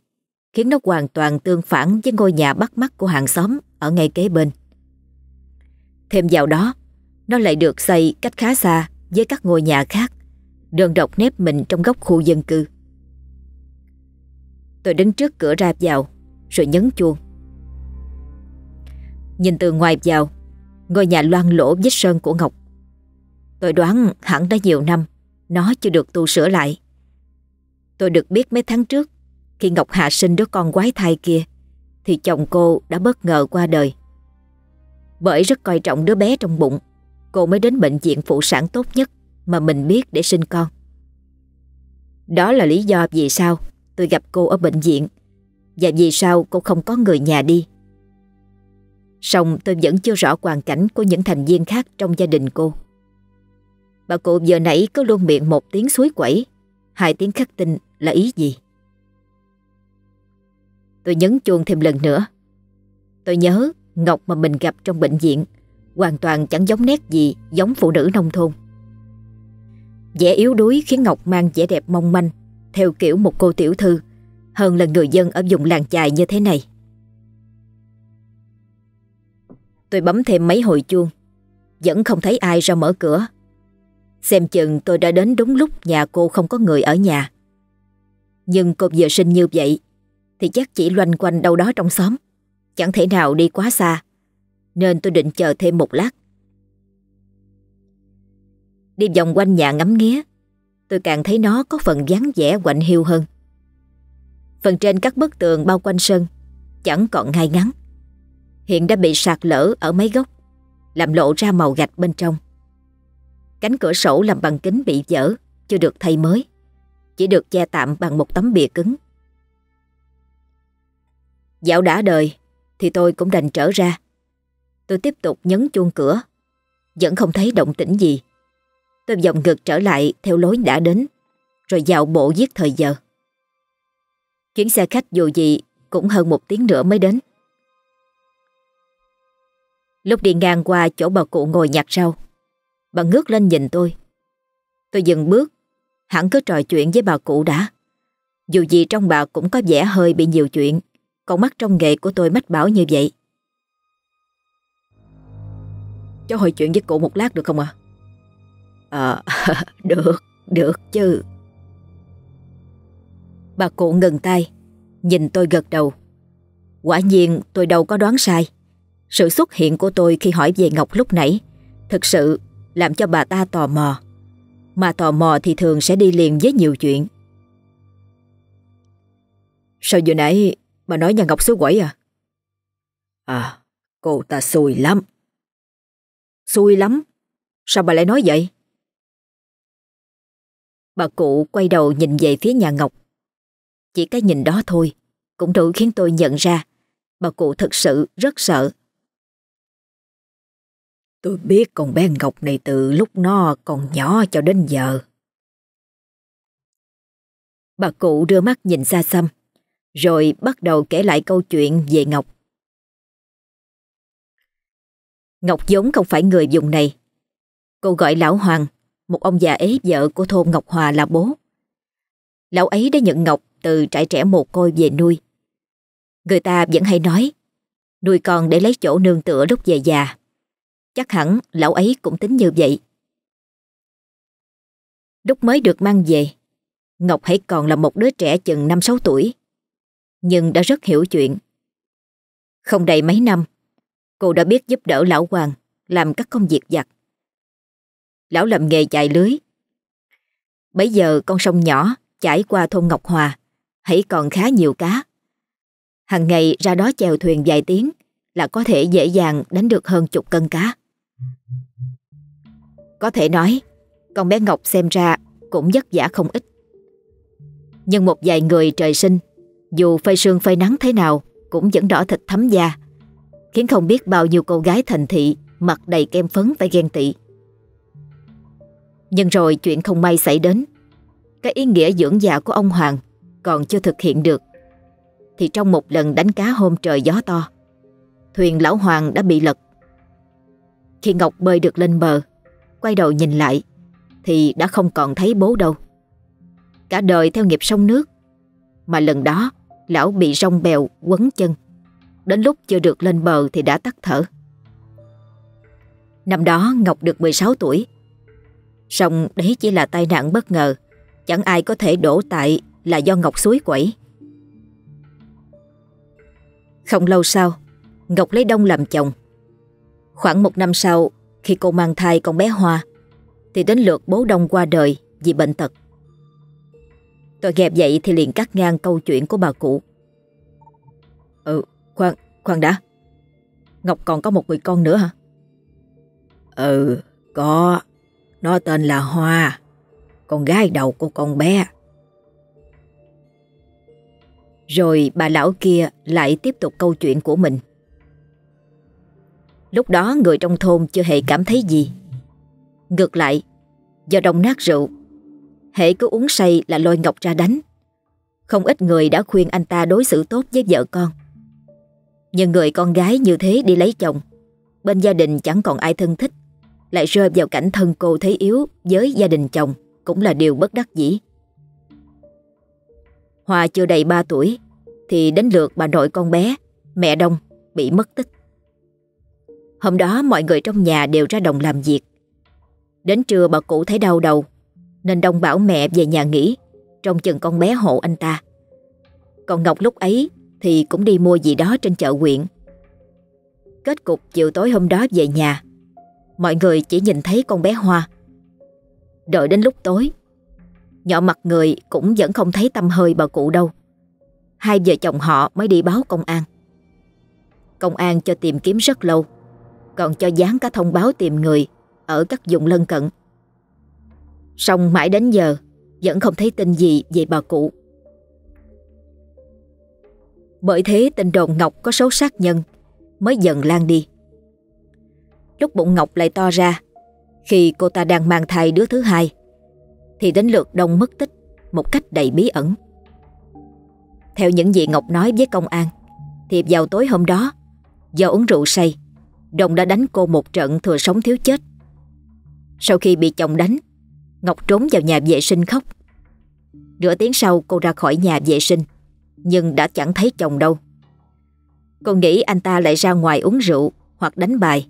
khiến nó hoàn toàn tương phản với ngôi nhà bắt mắt của hàng xóm ở ngay kế bên. Thêm vào đó, nó lại được xây cách khá xa với các ngôi nhà khác, đơn độc nếp mình trong góc khu dân cư. Tôi đứng trước cửa ra vào, rồi nhấn chuông. Nhìn từ ngoài vào, ngôi nhà loang lỗ vết sơn của Ngọc. Tôi đoán hẳn đã nhiều năm nó chưa được tu sửa lại. Tôi được biết mấy tháng trước, khi Ngọc Hạ sinh đứa con quái thai kia, thì chồng cô đã bất ngờ qua đời. Bởi rất coi trọng đứa bé trong bụng, cô mới đến bệnh viện phụ sản tốt nhất mà mình biết để sinh con. Đó là lý do vì sao tôi gặp cô ở bệnh viện và vì sao cô không có người nhà đi. Song tôi vẫn chưa rõ hoàn cảnh của những thành viên khác trong gia đình cô. Bà cụ giờ nãy có luôn miệng một tiếng suối quẩy, hai tiếng khắc tinh là ý gì? Tôi nhấn chuông thêm lần nữa. Tôi nhớ Ngọc mà mình gặp trong bệnh viện hoàn toàn chẳng giống nét gì giống phụ nữ nông thôn. Vẻ yếu đuối khiến Ngọc mang vẻ đẹp mong manh theo kiểu một cô tiểu thư hơn là người dân ở vùng làng chài như thế này. Tôi bấm thêm mấy hồi chuông. Vẫn không thấy ai ra mở cửa. Xem chừng tôi đã đến đúng lúc nhà cô không có người ở nhà. Nhưng cô vừa sinh như vậy, Thì chắc chỉ loanh quanh đâu đó trong xóm. Chẳng thể nào đi quá xa, Nên tôi định chờ thêm một lát. Đi vòng quanh nhà ngắm nghía, Tôi càng thấy nó có phần vắng vẻ quạnh hiu hơn. Phần trên các bức tường bao quanh sân, Chẳng còn ngay ngắn. Hiện đã bị sạt lở ở mấy góc, Làm lộ ra màu gạch bên trong. Cánh cửa sổ làm bằng kính bị dở, Chưa được thay mới, Chỉ được che tạm bằng một tấm bìa cứng. Dạo đã đời Thì tôi cũng đành trở ra. Tôi tiếp tục nhấn chuông cửa, Vẫn không thấy động tĩnh gì. Tôi vòng ngược trở lại theo lối đã đến, Rồi dạo bộ giết thời giờ. Chuyến xe khách dù gì Cũng hơn một tiếng nữa mới đến. Lúc đi ngang qua chỗ bà cụ ngồi nhặt rau. Bà ngước lên nhìn tôi. Tôi dừng bước. Hẳn cứ trò chuyện với bà cụ đã. Dù gì trong bà cũng có vẻ hơi bị nhiều chuyện. Còn mắt trong nghề của tôi mách bảo như vậy. Cháu hỏi chuyện với cụ một lát được không ạ? À? à, được, được chứ. Bà cụ ngừng tay Nhìn tôi gật đầu. Quả nhiên tôi đâu có đoán sai. Sự xuất hiện của tôi khi hỏi về Ngọc lúc nãy Thực sự làm cho bà ta tò mò. Mà tò mò thì thường sẽ đi liền với nhiều chuyện. Sao vừa nãy bà nói nhà Ngọc xứ quẩy à? À, cô ta xui lắm. Xui lắm? Sao bà lại nói vậy? Bà cụ quay đầu nhìn về phía nhà Ngọc. Chỉ cái nhìn đó thôi cũng đủ khiến tôi nhận ra bà cụ thật sự rất sợ. Tôi biết con bé Ngọc này từ lúc nó còn nhỏ cho đến giờ. Bà cụ đưa mắt nhìn xa xăm, rồi bắt đầu kể lại câu chuyện về Ngọc. Ngọc giống không phải người vùng này. Cô gọi Lão Hoàng, một ông già ấy vợ của thôn Ngọc Hòa là bố. Lão ấy đã nhận Ngọc từ trại trẻ mồ côi về nuôi. Người ta vẫn hay nói, nuôi con để lấy chỗ nương tựa lúc về già. Chắc hẳn lão ấy cũng tính như vậy. Lúc mới được mang về, Ngọc hãy còn là một đứa trẻ chừng 5-6 tuổi, nhưng đã rất hiểu chuyện. Không đầy mấy năm, cô đã biết giúp đỡ lão Hoàng làm các công việc giặt. Lão làm nghề chạy lưới. Bây giờ con sông nhỏ chảy qua thôn Ngọc Hòa, hãy còn khá nhiều cá. Hằng ngày ra đó chèo thuyền vài tiếng là có thể dễ dàng đánh được hơn chục cân cá. Có thể nói, con bé Ngọc xem ra cũng vất vả không ít. Nhưng một vài người trời sinh, dù phơi sương phơi nắng thế nào cũng vẫn đỏ thịt thấm da, khiến không biết bao nhiêu cô gái thành thị mặt đầy kem phấn phải ghen tị. Nhưng rồi chuyện không may xảy đến, cái ý nghĩa dưỡng già của ông Hoàng còn chưa thực hiện được. Thì trong một lần đánh cá hôm trời gió to, thuyền lão Hoàng đã bị lật. Khi Ngọc bơi được lên bờ, quay đầu nhìn lại, thì đã không còn thấy bố đâu. Cả đời theo nghiệp sông nước, mà lần đó lão bị rong bèo quấn chân. Đến lúc chưa được lên bờ thì đã tắt thở. Năm đó Ngọc được 16 tuổi. Xong đấy chỉ là tai nạn bất ngờ, chẳng ai có thể đổ tại là do Ngọc suối quẩy. Không lâu sau, Ngọc lấy Đông làm chồng. Khoảng một năm sau, khi cô mang thai con bé Hoa, thì đến lượt bố Đông qua đời vì bệnh tật. Tôi ghẹp dậy thì liền cắt ngang câu chuyện của bà cụ. Ừ, khoan, khoan đã. Ngọc còn có một người con nữa hả? Ừ, có. Nó tên là Hoa, con gái đầu của con bé. Rồi bà lão kia lại tiếp tục câu chuyện của mình. Lúc đó người trong thôn chưa hề cảm thấy gì. Ngược lại, do đông nát rượu, hệ cứ uống say là lôi Ngọc ra đánh. Không ít người đã khuyên anh ta đối xử tốt với vợ con. Nhưng người con gái như thế đi lấy chồng, bên gia đình chẳng còn ai thân thích, lại rơi vào cảnh thân cô thấy yếu với gia đình chồng cũng là điều bất đắc dĩ. Hoa chưa đầy 3 tuổi thì đến lượt bà nội con bé, mẹ Đông, bị mất tích. Hôm đó mọi người trong nhà đều ra đồng làm việc. Đến trưa bà cụ thấy đau đầu nên đông bảo mẹ về nhà nghỉ trông chừng con bé hộ anh ta. Còn Ngọc lúc ấy thì cũng đi mua gì đó trên chợ huyện. Kết cục chiều tối hôm đó về nhà, mọi người chỉ nhìn thấy con bé Hoa. Đợi đến lúc tối, nhỏ mặt người cũng vẫn không thấy tâm hơi bà cụ đâu. Hai vợ chồng họ mới đi báo công an. Công an cho tìm kiếm rất lâu, còn cho dán cả thông báo tìm người ở các vùng lân cận. Xong mãi đến giờ vẫn không thấy tin gì về bà cụ. Bởi thế tin đồn Ngọc có số sát nhân mới dần lan đi. Lúc bụng Ngọc lại to ra, khi cô ta đang mang thai đứa thứ hai, thì đến lượt Đông mất tích một cách đầy bí ẩn. Theo những gì Ngọc nói với công an, thì vào tối hôm đó, do uống rượu say, đồng đã đánh cô một trận thừa sống thiếu chết. Sau khi bị chồng đánh, Ngọc trốn vào nhà vệ sinh khóc. Nửa tiếng sau cô ra khỏi nhà vệ sinh, nhưng đã chẳng thấy chồng đâu. Cô nghĩ anh ta lại ra ngoài uống rượu hoặc đánh bài.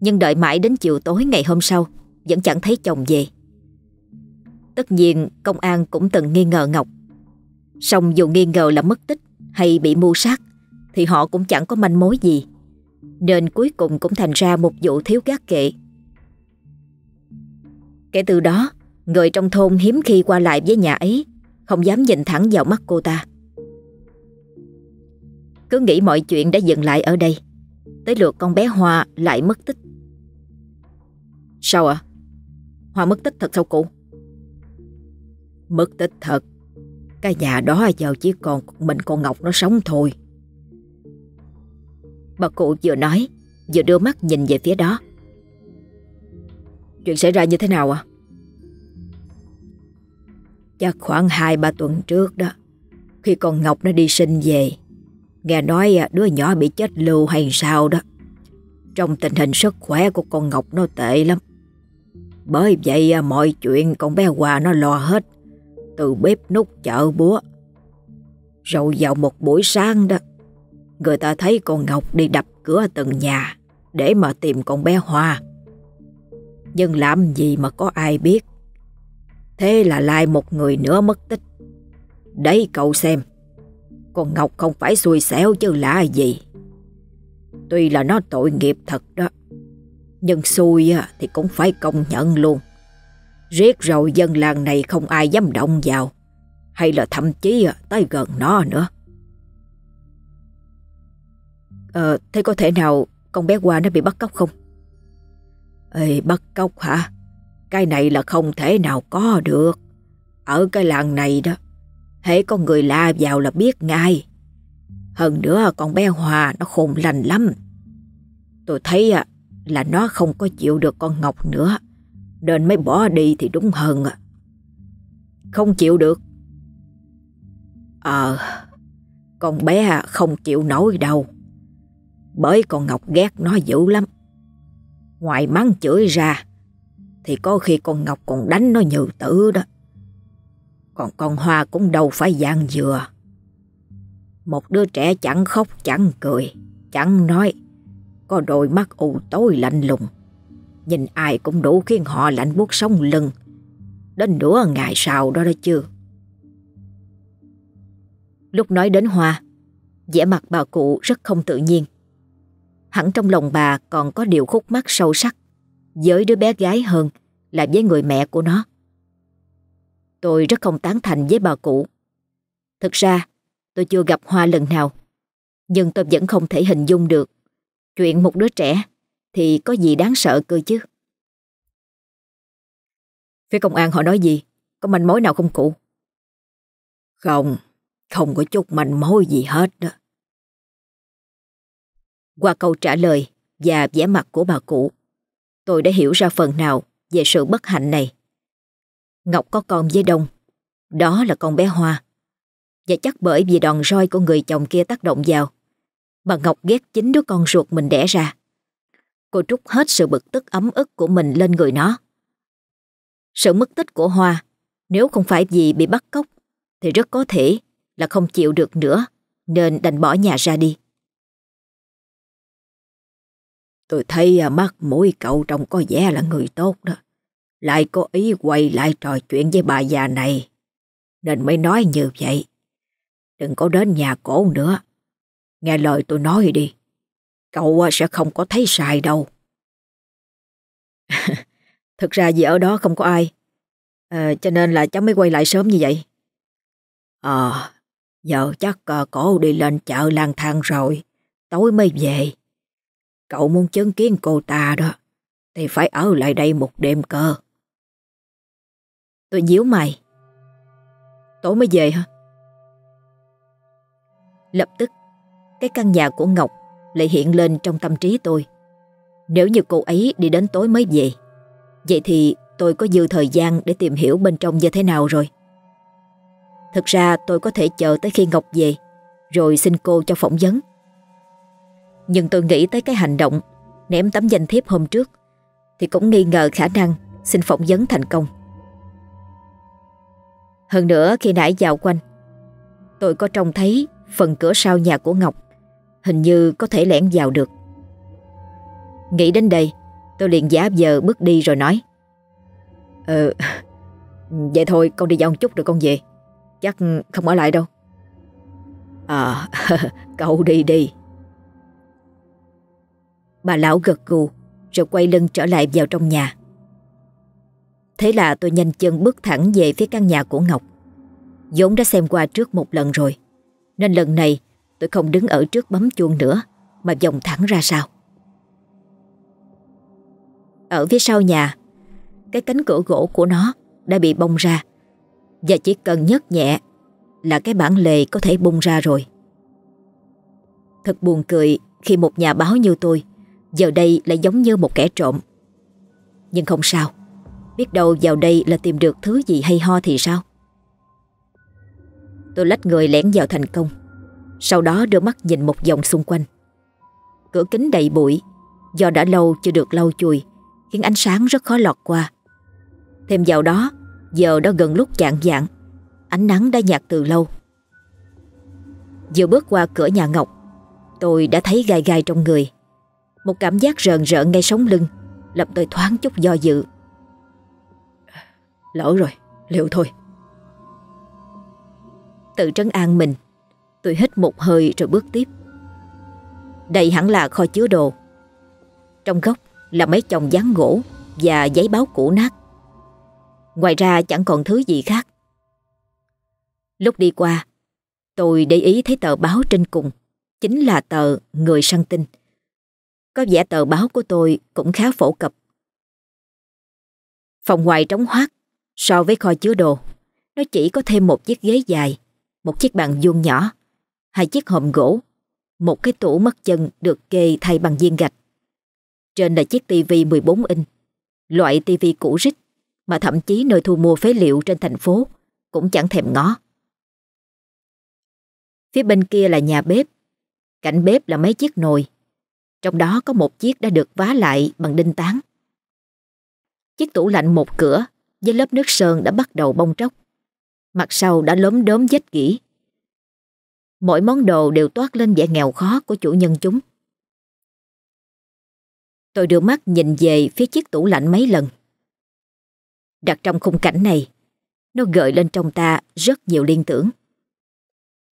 Nhưng đợi mãi đến chiều tối ngày hôm sau, vẫn chẳng thấy chồng về. Tất nhiên công an cũng từng nghi ngờ Ngọc. Song dù nghi ngờ là mất tích hay bị mưu sát, thì họ cũng chẳng có manh mối gì. Nên cuối cùng cũng thành ra một vụ thiếu gác kệ. Kể từ đó, người trong thôn hiếm khi qua lại với nhà ấy, không dám nhìn thẳng vào mắt cô ta. Cứ nghĩ mọi chuyện đã dừng lại ở đây Tới lượt con bé Hoa lại mất tích Sao ạ? Hoa mất tích thật sao cụ? Mất tích thật Cái nhà đó giờ chỉ còn mình con Ngọc nó sống thôi Bà cụ vừa nói, Vừa đưa mắt nhìn về phía đó Chuyện xảy ra như thế nào ạ? Chắc khoảng 2-3 tuần trước đó, Khi con Ngọc nó đi sinh về, Nghe nói à, đứa nhỏ bị chết lưu hay sao đó. Trong tình hình sức khỏe của con Ngọc nó tệ lắm. Bởi vậy à, mọi chuyện con bé Hòa nó lo hết. Từ bếp nút chợ búa. Rồi vào một buổi sáng đó. Người ta thấy con Ngọc đi đập cửa từng nhà để mà tìm con bé Hoa. Nhưng làm gì mà có ai biết. Thế là lại một người nữa mất tích. Đấy, cậu xem. Con Ngọc không phải xui xẻo chứ là gì. Tuy là nó tội nghiệp thật đó. Nhưng xui thì cũng phải công nhận luôn. Riết rồi dân làng này không ai dám động vào. Hay là thậm chí tới gần nó nữa. Ờ, thế có thể nào con bé qua nó bị bắt cóc không? Ê, bắt cóc hả? Cái này là không thể nào có được. Ở cái làng này đó, Hễ có người la vào là biết ngay. Hơn nữa con bé Hòa nó khôn lành lắm. Tôi thấy à, là nó không có chịu được con Ngọc nữa. Nên mới bỏ đi thì đúng hơn. À. Không chịu được. Ờ, con bé không chịu nổi đâu. Bởi con Ngọc ghét nó dữ lắm. Ngoài mắng chửi ra, thì có khi con Ngọc còn đánh nó như tử đó. Còn con Hoa cũng đâu phải dạng dừa. Một đứa trẻ chẳng khóc chẳng cười, chẳng nói. Có đôi mắt u tối lạnh lùng. Nhìn ai cũng đủ khiến họ lạnh buốt sống lưng. Đến nửa ngày sau đó đó chưa. Lúc nói đến Hoa, vẻ mặt bà cụ rất không tự nhiên. Hẳn trong lòng bà còn có điều khúc mắc sâu sắc với đứa bé gái hơn là với người mẹ của nó. Tôi rất không tán thành với bà cụ. Thực ra, tôi chưa gặp Hoa lần nào, nhưng tôi vẫn không thể hình dung được chuyện một đứa trẻ thì có gì đáng sợ cơ chứ. Phía công an họ nói gì? Có manh mối nào không cụ? Không, không có chút manh mối gì hết đó. Qua câu trả lời và vẻ mặt của bà cụ, tôi đã hiểu ra phần nào về sự bất hạnh này. Ngọc có con với Đông, đó là con bé Hoa. Và chắc bởi vì đòn roi của người chồng kia tác động vào, bà Ngọc ghét chính đứa con ruột mình đẻ ra. Cô trút hết sự bực tức ấm ức của mình lên người nó. Sự mất tích của Hoa, nếu không phải vì bị bắt cóc, thì rất có thể là không chịu được nữa, nên đành bỏ nhà ra đi. Tôi thấy à, mắt mũi cậu trông có vẻ là người tốt đó. Lại có ý quay lại trò chuyện với bà già này. Nên mới nói như vậy. Đừng có đến nhà cổ nữa. Nghe lời tôi nói đi. Cậu à, sẽ không có thấy sai đâu. Thực ra vì ở đó không có ai. À, cho nên là cháu mới quay lại sớm như vậy. Ờ, giờ chắc à, cổ đi lên chợ lang thang rồi. Tối mới về. Cậu muốn chứng kiến cô ta đó. Thì phải ở lại đây một đêm cơ. Tôi díu mày. Tối mới về hả? Lập tức, cái căn nhà của Ngọc lại hiện lên trong tâm trí tôi. Nếu như cô ấy đi đến tối mới về, vậy thì tôi có dư thời gian để tìm hiểu bên trong như thế nào rồi. Thực ra tôi có thể chờ tới khi Ngọc về, rồi xin cô cho phỏng vấn. Nhưng tôi nghĩ tới cái hành động ném tấm danh thiếp hôm trước, thì cũng nghi ngờ khả năng xin phỏng vấn thành công. Hơn nữa khi nãy vào quanh, tôi có trông thấy phần cửa sau nhà của Ngọc hình như có thể lẻn vào được. Nghĩ đến đây, tôi liền giả vờ bước đi rồi nói. Ờ, vậy thôi con đi dạo một chút rồi con về. Chắc không ở lại đâu. À, cậu đi đi. Bà lão gật gù rồi quay lưng trở lại vào trong nhà. Thế là tôi nhanh chân bước thẳng về phía căn nhà của Ngọc. vốn đã xem qua trước một lần rồi, nên lần này tôi không đứng ở trước bấm chuông nữa mà vòng thẳng ra sau. Ở phía sau nhà, cái cánh cửa gỗ của nó đã bị bong ra và chỉ cần nhấc nhẹ là cái bản lề có thể bung ra rồi. Thật buồn cười khi một nhà báo như tôi giờ đây lại giống như một kẻ trộm. Nhưng không sao, biết đâu vào đây là tìm được thứ gì hay ho thì sao? Tôi lách người lẻn vào thành công, sau đó đưa mắt nhìn một vòng xung quanh. Cửa kính đầy bụi, do đã lâu chưa được lau chùi, khiến ánh sáng rất khó lọt qua. Thêm vào đó, giờ đã gần lúc chạng dạng, ánh nắng đã nhạt từ lâu. Vừa bước qua cửa nhà Ngọc, tôi đã thấy gai gai trong người. Một cảm giác rờn rợn ngay sống lưng, Làm tôi thoáng chút do dự. Lỡ rồi, liệu thôi. Tự trấn an mình, tôi hít một hơi rồi bước tiếp. Đây hẳn là kho chứa đồ. Trong góc là mấy chồng dán gỗ và giấy báo cũ nát. Ngoài ra chẳng còn thứ gì khác. Lúc đi qua, tôi để ý thấy tờ báo trên cùng, chính là tờ Người săn tin. Có vẻ tờ báo của tôi cũng khá phổ cập. Phòng ngoài trống hoác, so với kho chứa đồ, nó chỉ có thêm một chiếc ghế dài, một chiếc bàn vuông nhỏ, hai chiếc hòm gỗ, một cái tủ mất chân được kê thay bằng viên gạch. Trên là chiếc tivi 14 inch, loại tivi cũ rích mà thậm chí nơi thu mua phế liệu trên thành phố cũng chẳng thèm ngó. Phía bên kia là nhà bếp, cạnh bếp là mấy chiếc nồi, trong đó có một chiếc đã được vá lại bằng đinh tán. Chiếc tủ lạnh một cửa với lớp nước sơn đã bắt đầu bong tróc. Mặt sau đã lốm đốm vết gỉ. Mỗi món đồ đều toát lên vẻ nghèo khó của chủ nhân chúng. Tôi đưa mắt nhìn về phía chiếc tủ lạnh mấy lần. Đặt trong khung cảnh này, nó gợi lên trong ta rất nhiều liên tưởng.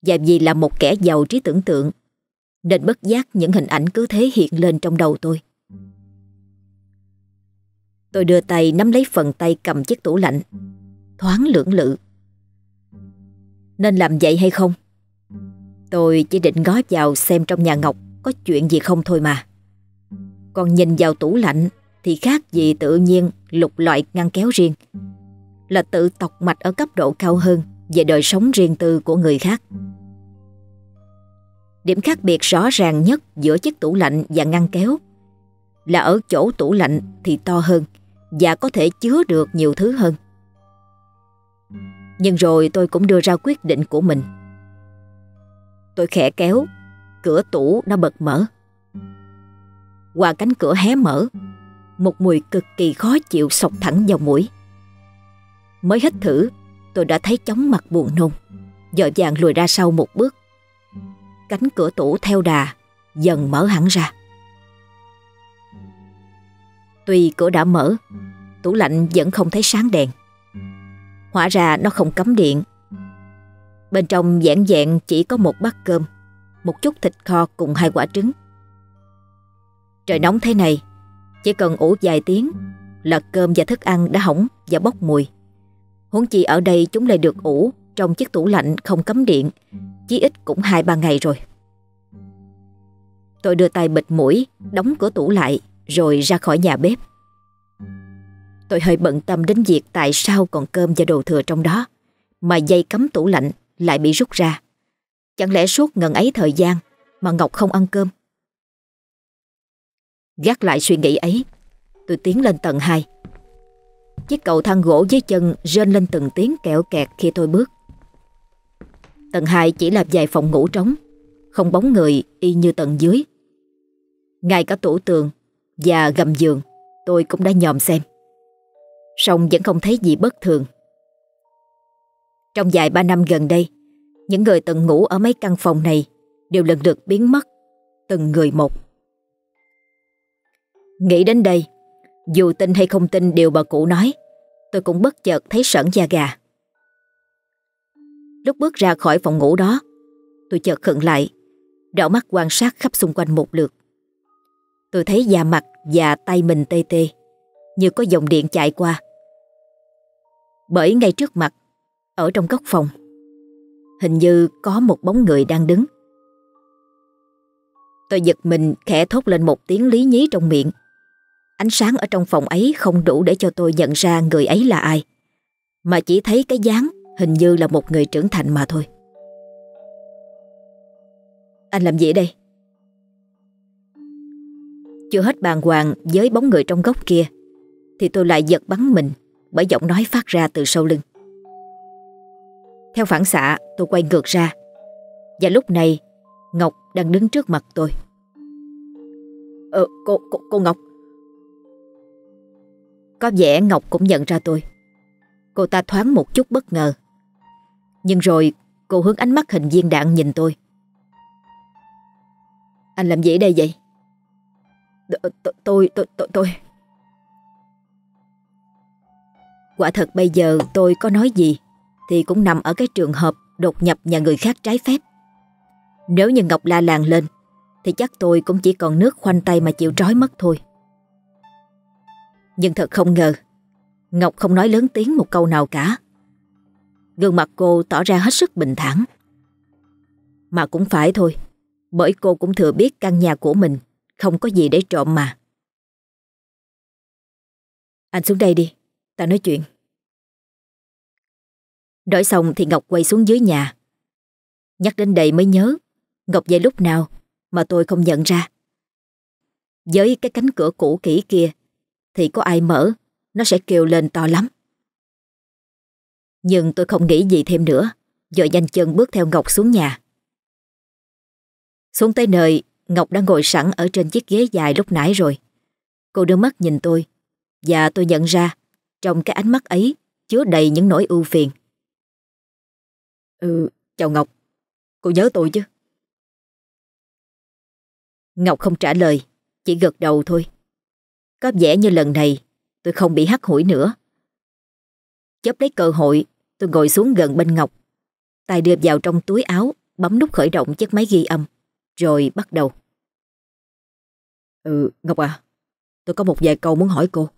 Và vì là một kẻ giàu trí tưởng tượng, nên bất giác những hình ảnh cứ thế hiện lên trong đầu tôi. Tôi đưa tay nắm lấy phần tay cầm chiếc tủ lạnh, thoáng lưỡng lự. Nên làm vậy hay không? Tôi chỉ định ngó vào xem trong nhà Ngọc có chuyện gì không thôi mà. Còn nhìn vào tủ lạnh thì khác gì tự nhiên lục loại ngăn kéo riêng. Là tự tọc mạch ở cấp độ cao hơn về đời sống riêng tư của người khác. Điểm khác biệt rõ ràng nhất giữa chiếc tủ lạnh và ngăn kéo là ở chỗ tủ lạnh thì to hơn và có thể chứa được nhiều thứ hơn. Nhưng rồi tôi cũng đưa ra quyết định của mình. Tôi khẽ kéo, cửa tủ đã bật mở. Qua cánh cửa hé mở, một mùi cực kỳ khó chịu sọc thẳng vào mũi. Mới hít thử, tôi đã thấy chóng mặt buồn nôn, dội vàng lùi ra sau một bước. Cánh cửa tủ theo đà, dần mở hẳn ra. Tuy cửa đã mở, tủ lạnh vẫn không thấy sáng đèn. Hóa ra nó không cấm điện. Bên trong giản dạng chỉ có một bát cơm, một chút thịt kho cùng hai quả trứng. Trời nóng thế này, chỉ cần ủ vài tiếng là cơm và thức ăn đã hỏng và bốc mùi. Huống chi ở đây chúng lại được ủ trong chiếc tủ lạnh không cấm điện, chí ít cũng hai ba ngày rồi. Tôi đưa tay bịt mũi, đóng cửa tủ lại rồi ra khỏi nhà bếp. Tôi hơi bận tâm đến việc tại sao còn cơm và đồ thừa trong đó mà dây cắm tủ lạnh lại bị rút ra. Chẳng lẽ suốt ngần ấy thời gian mà Ngọc không ăn cơm? Gác lại suy nghĩ ấy, tôi tiến lên tầng 2. Chiếc cầu thang gỗ dưới chân rên lên từng tiếng kẹo kẹt khi tôi bước. Tầng 2 chỉ là vài phòng ngủ trống, không bóng người y như tầng dưới. Ngay cả tủ tường và gầm giường tôi cũng đã nhòm xem. Song vẫn không thấy gì bất thường. Trong vài ba năm gần đây, những người từng ngủ ở mấy căn phòng này đều lần lượt biến mất, từng người một. Nghĩ đến đây, dù tin hay không tin điều bà cụ nói, tôi cũng bất chợt thấy sởn da gà. Lúc bước ra khỏi phòng ngủ đó, tôi chợt khựng lại, đảo mắt quan sát khắp xung quanh một lượt. Tôi thấy da mặt và tay mình tê tê, như có dòng điện chạy qua. Bởi ngay trước mặt, ở trong góc phòng, hình như có một bóng người đang đứng. Tôi giật mình khẽ thốt lên một tiếng lý nhí trong miệng. Ánh sáng ở trong phòng ấy không đủ để cho tôi nhận ra người ấy là ai, mà chỉ thấy cái dáng hình như là một người trưởng thành mà thôi. Anh làm gì ở đây? Chưa hết bàn hoàng với bóng người trong góc kia Thì tôi lại giật bắn mình Bởi giọng nói phát ra từ sau lưng. Theo phản xạ tôi quay ngược ra Và lúc này Ngọc đang đứng trước mặt tôi. Ờ cô, cô, cô Ngọc. Có vẻ Ngọc cũng nhận ra tôi. Cô ta thoáng một chút bất ngờ. Nhưng rồi cô hướng ánh mắt hình viên đạn nhìn tôi Anh làm gì ở đây vậy? tôi, tôi, tôi, tôi. Quả thật bây giờ tôi có nói gì thì cũng nằm ở cái trường hợp đột nhập nhà người khác trái phép. Nếu như Ngọc la làng lên thì chắc tôi cũng chỉ còn nước khoanh tay mà chịu trói mất thôi. Nhưng thật không ngờ, Ngọc không nói lớn tiếng một câu nào cả. Gương mặt cô tỏ ra hết sức bình thản. Mà cũng phải thôi, bởi cô cũng thừa biết căn nhà của mình không có gì để trộm mà. Anh xuống đây đi, ta nói chuyện. Nói xong thì Ngọc quay xuống dưới nhà. Nhắc đến đây mới nhớ, Ngọc về lúc nào mà tôi không nhận ra. Với cái cánh cửa cũ kỹ kia, thì có ai mở, nó sẽ kêu lên to lắm. Nhưng tôi không nghĩ gì thêm nữa, rồi nhanh chân bước theo Ngọc xuống nhà. Xuống tới nơi, Ngọc đã ngồi sẵn ở trên chiếc ghế dài lúc nãy rồi. Cô đưa mắt nhìn tôi và tôi nhận ra trong cái ánh mắt ấy chứa đầy những nỗi ưu phiền. Ừ, chào Ngọc. Cô nhớ tôi chứ? Ngọc không trả lời, chỉ gật đầu thôi. Có vẻ như lần này tôi không bị hắt hủi nữa. Chấp lấy cơ hội, tôi ngồi xuống gần bên Ngọc. Tay đưa vào trong túi áo, bấm nút khởi động chiếc máy ghi âm. Rồi bắt đầu. Ừ, Ngọc à, tôi có một vài câu muốn hỏi cô.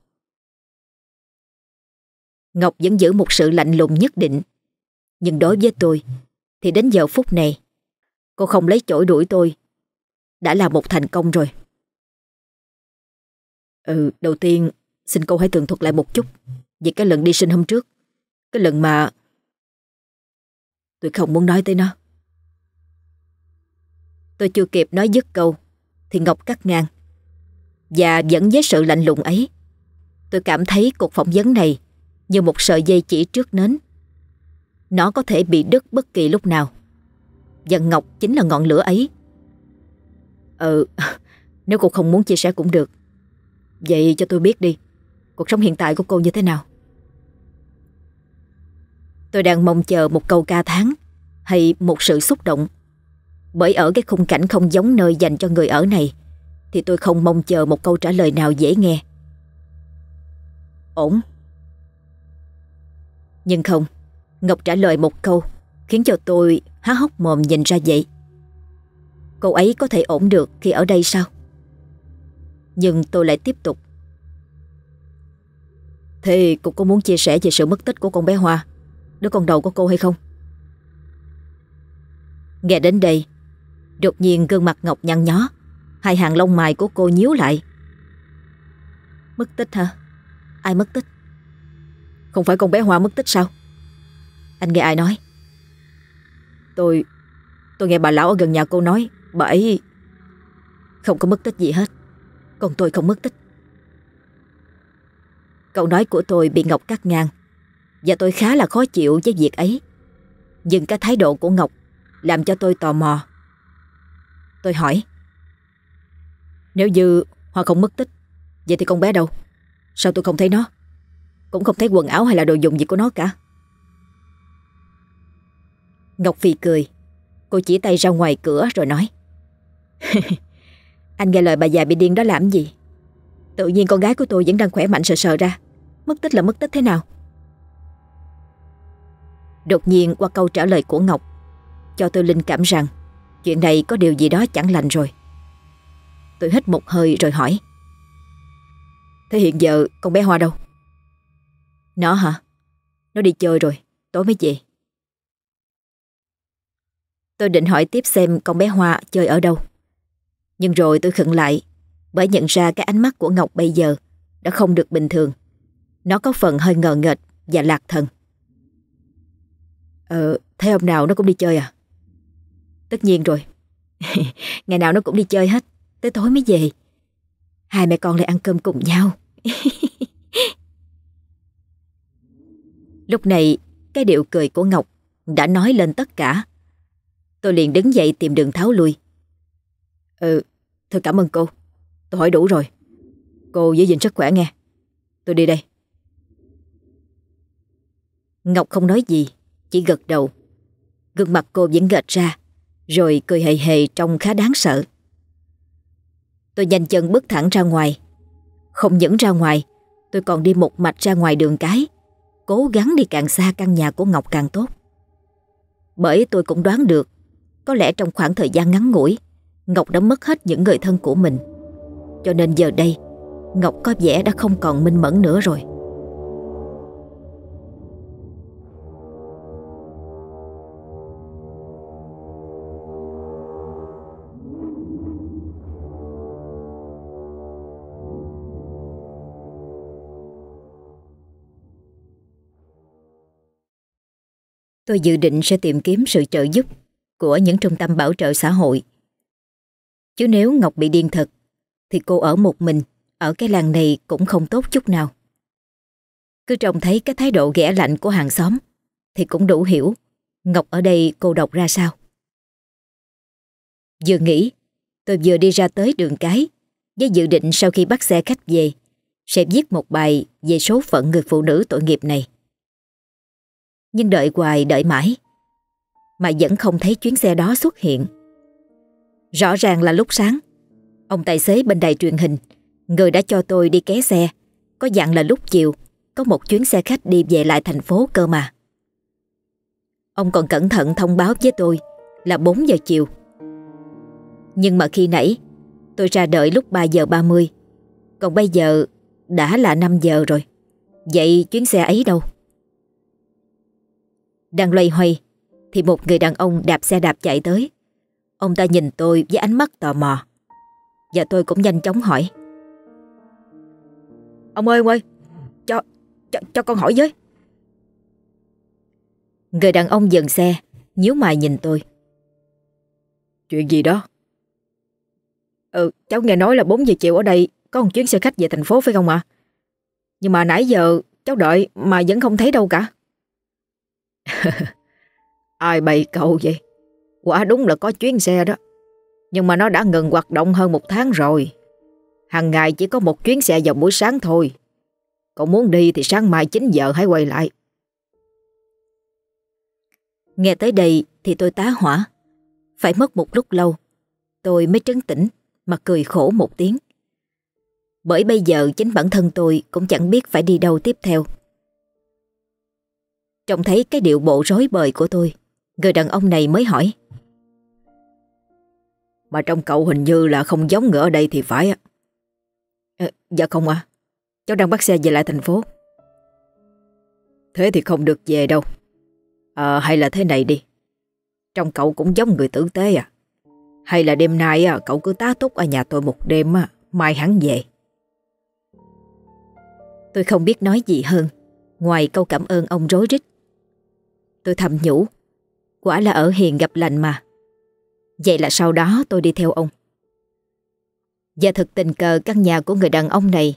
Ngọc vẫn giữ một sự lạnh lùng nhất định. Nhưng đối với tôi, thì đến giờ phút này, cô không lấy chổi đuổi tôi. Đã là một thành công rồi. Ừ, đầu tiên, xin cô hãy tường thuật lại một chút về cái lần đi sinh hôm trước. Cái lần mà... Tôi không muốn nói tới nó. Tôi chưa kịp nói dứt câu, Thì Ngọc cắt ngang. Và vẫn với sự lạnh lùng ấy, Tôi cảm thấy cuộc phỏng vấn này Như một sợi dây chỉ trước nến. Nó có thể bị đứt bất kỳ lúc nào. Và Ngọc chính là ngọn lửa ấy. Ừ Nếu cô không muốn chia sẻ cũng được. Vậy cho tôi biết đi, Cuộc sống hiện tại của cô như thế nào? Tôi đang mong chờ một câu ca tháng, Hay một sự xúc động. Bởi ở cái khung cảnh không giống nơi dành cho người ở này, Thì tôi không mong chờ một câu trả lời nào dễ nghe. Ổn. Nhưng không, Ngọc trả lời một câu, Khiến cho tôi há hốc mồm nhìn ra vậy. Cô ấy có thể ổn được khi ở đây sao? Nhưng tôi lại tiếp tục. Thế cô có muốn chia sẻ về sự mất tích của con bé Hoa? Đứa con đầu của cô hay không? Nghe đến đây, Đột nhiên gương mặt Ngọc nhăn nhó, Hai hàng lông mày của cô nhíu lại. Mất tích hả? Ai mất tích? Không phải con bé Hoa mất tích sao? Anh nghe ai nói? Tôi Tôi nghe bà lão ở gần nhà cô nói, Bà ấy Không có mất tích gì hết, Còn tôi không mất tích. Câu nói của tôi bị Ngọc cắt ngang và tôi khá là khó chịu với việc ấy. Nhưng cái thái độ của Ngọc, Làm cho tôi tò mò. Tôi hỏi, Nếu như Hoa không mất tích, Vậy thì con bé đâu? Sao tôi không thấy nó? Cũng không thấy quần áo hay là đồ dùng gì của nó cả. Ngọc Phi cười. Cô chỉ tay ra ngoài cửa rồi nói, Anh nghe lời bà già bị điên đó làm gì? Tự nhiên con gái của tôi vẫn đang khỏe mạnh sờ sờ ra. Mất tích là mất tích thế nào? Đột nhiên qua câu trả lời của Ngọc, Cho tôi linh cảm rằng Chuyện này có điều gì đó chẳng lành rồi. Tôi hít một hơi rồi hỏi, Thế hiện giờ con bé Hoa đâu? Nó hả? Nó đi chơi rồi, Tối mới về. Tôi định hỏi tiếp xem con bé Hoa chơi ở đâu. Nhưng rồi tôi khựng lại, Bởi nhận ra cái ánh mắt của Ngọc bây giờ Đã không được bình thường. Nó có phần hơi ngờ nghệch và lạc thần. Ờ, thế hôm nào nó cũng đi chơi à? Tất nhiên rồi. Ngày nào nó cũng đi chơi hết Tới tối mới về. Hai mẹ con lại ăn cơm cùng nhau. Lúc này Cái điệu cười của Ngọc Đã nói lên tất cả. Tôi liền đứng dậy tìm đường tháo lui. Ừ Thôi cảm ơn cô. Tôi hỏi đủ rồi. Cô giữ gìn sức khỏe nghe. Tôi đi đây. Ngọc không nói gì. Chỉ gật đầu. Gương mặt cô vẫn gật ra, Rồi cười hề hề trông khá đáng sợ. Tôi nhanh chân bước thẳng ra ngoài. Không những ra ngoài, Tôi còn đi một mạch ra ngoài đường cái, Cố gắng đi càng xa căn nhà của Ngọc càng tốt. Bởi tôi cũng đoán được, Có lẽ trong khoảng thời gian ngắn ngủi, Ngọc đã mất hết những người thân của mình. Cho nên giờ đây, Ngọc có vẻ đã không còn minh mẫn nữa rồi. Tôi dự định sẽ tìm kiếm sự trợ giúp của những trung tâm bảo trợ xã hội. Chứ nếu Ngọc bị điên thật, thì cô ở một mình, ở cái làng này cũng không tốt chút nào. Cứ trông thấy cái thái độ ghẻ lạnh của hàng xóm, thì cũng đủ hiểu Ngọc ở đây cô độc ra sao. Vừa nghĩ, tôi vừa đi ra tới đường cái, với dự định sau khi bắt xe khách về, sẽ viết một bài về số phận người phụ nữ tội nghiệp này. Nhưng đợi hoài đợi mãi, Mà vẫn không thấy chuyến xe đó xuất hiện. Rõ ràng là lúc sáng, Ông tài xế bên đài truyền hình, Người đã cho tôi đi ké xe. Có dặn là lúc chiều, Có một chuyến xe khách đi về lại thành phố cơ mà. Ông còn cẩn thận thông báo với tôi Là 4 giờ chiều. Nhưng mà khi nãy, Tôi ra đợi lúc 3 giờ 30 Còn bây giờ Đã là 5 giờ rồi. Vậy chuyến xe ấy đâu? Đang loay hoay Thì một người đàn ông đạp xe đạp chạy tới. Ông ta nhìn tôi với ánh mắt tò mò. Và tôi cũng nhanh chóng hỏi. Ông ơi ông ơi Cho, cho, cho con hỏi với. Người đàn ông dừng xe nhíu mày nhìn tôi. Chuyện gì đó? Ừ cháu nghe nói là 4 giờ chiều ở đây Có một chuyến xe khách về thành phố phải không ạ? Nhưng mà nãy giờ cháu đợi Mà vẫn không thấy đâu cả Ai bày cậu vậy? Quả đúng là có chuyến xe đó. Nhưng mà nó đã ngừng hoạt động hơn một tháng rồi. hằng ngày chỉ có một chuyến xe vào buổi sáng thôi. Cậu muốn đi thì sáng mai 9 giờ hãy quay lại. Nghe tới đây thì tôi tá hỏa. Phải mất một lúc lâu, tôi mới trấn tĩnh mà cười khổ một tiếng. Bởi bây giờ chính bản thân tôi cũng chẳng biết phải đi đâu tiếp theo. Trông thấy cái điệu bộ rối bời của tôi, người đàn ông này mới hỏi. Mà trong cậu hình như là không giống người ở đây thì phải. À, dạ không à, cháu đang bắt xe về lại thành phố. Thế thì không được về đâu. À, hay là thế này đi. Trong cậu cũng giống người tử tế à. Hay là đêm nay à, cậu cứ tá túc ở nhà tôi một đêm, à, mai hắn về. Tôi không biết nói gì hơn, ngoài câu cảm ơn ông rối rít. Tôi thầm nhủ, quả là ở hiền gặp lành mà. Vậy là sau đó tôi đi theo ông. Và thực tình cờ căn nhà của người đàn ông này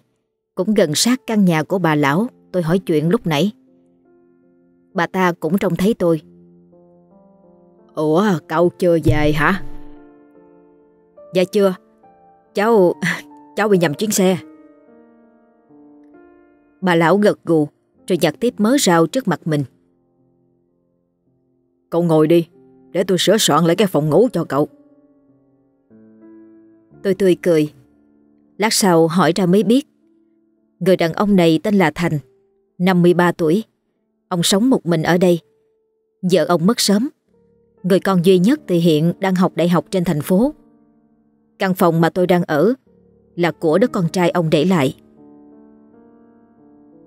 cũng gần sát căn nhà của bà lão tôi hỏi chuyện lúc nãy. Bà ta cũng trông thấy tôi. Ủa, cậu chưa về hả? Dạ chưa. Cháu... cháu bị nhầm chuyến xe. Bà lão gật gù rồi nhặt tiếp mớ rau trước mặt mình. Cậu ngồi đi, để tôi sửa soạn lại cái phòng ngủ cho cậu. Tôi tươi cười. Lát sau hỏi ra mới biết. Người đàn ông này tên là Thành, 53 tuổi. Ông sống một mình ở đây. Vợ ông mất sớm. Người con duy nhất thì hiện đang học đại học trên thành phố. Căn phòng mà tôi đang ở là của đứa con trai ông để lại.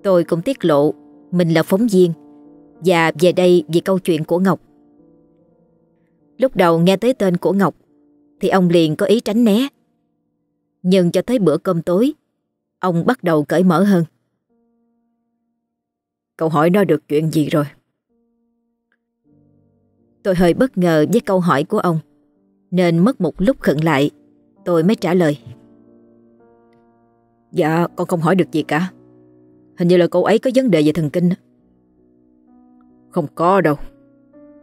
Tôi cũng tiết lộ mình là phóng viên và về đây vì câu chuyện của Ngọc. Lúc đầu nghe tới tên của Ngọc thì ông liền có ý tránh né. Nhưng cho tới bữa cơm tối, ông bắt đầu cởi mở hơn. Cậu hỏi nó được chuyện gì rồi? Tôi hơi bất ngờ với câu hỏi của ông, nên mất một lúc khựng lại, tôi mới trả lời. Dạ, con không hỏi được gì cả. Hình như là cô ấy có vấn đề về thần kinh. Không có đâu.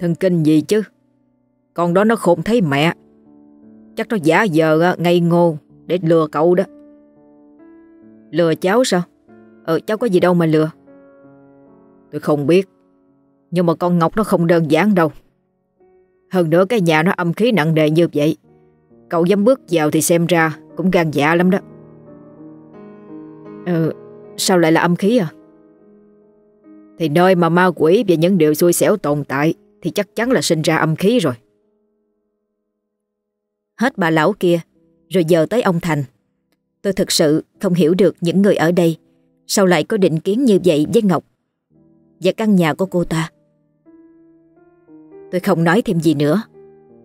Thần kinh gì chứ? Con đó nó khôn thấy mẹ. Chắc nó giả giờ ngây ngô để lừa cậu đó. Lừa cháu sao? Ờ cháu có gì đâu mà lừa. Tôi không biết. Nhưng mà con Ngọc nó không đơn giản đâu. Hơn nữa cái nhà nó âm khí nặng nề như vậy. Cậu dám bước vào thì xem ra cũng gan dạ lắm đó. Ừ sao lại là âm khí à? Thì nơi mà ma quỷ và những điều xui xẻo tồn tại thì chắc chắn là sinh ra âm khí rồi. Hết bà lão kia, rồi giờ tới ông Thành. Tôi thực sự không hiểu được những người ở đây sao lại có định kiến như vậy với Ngọc và căn nhà của cô ta. Tôi không nói thêm gì nữa,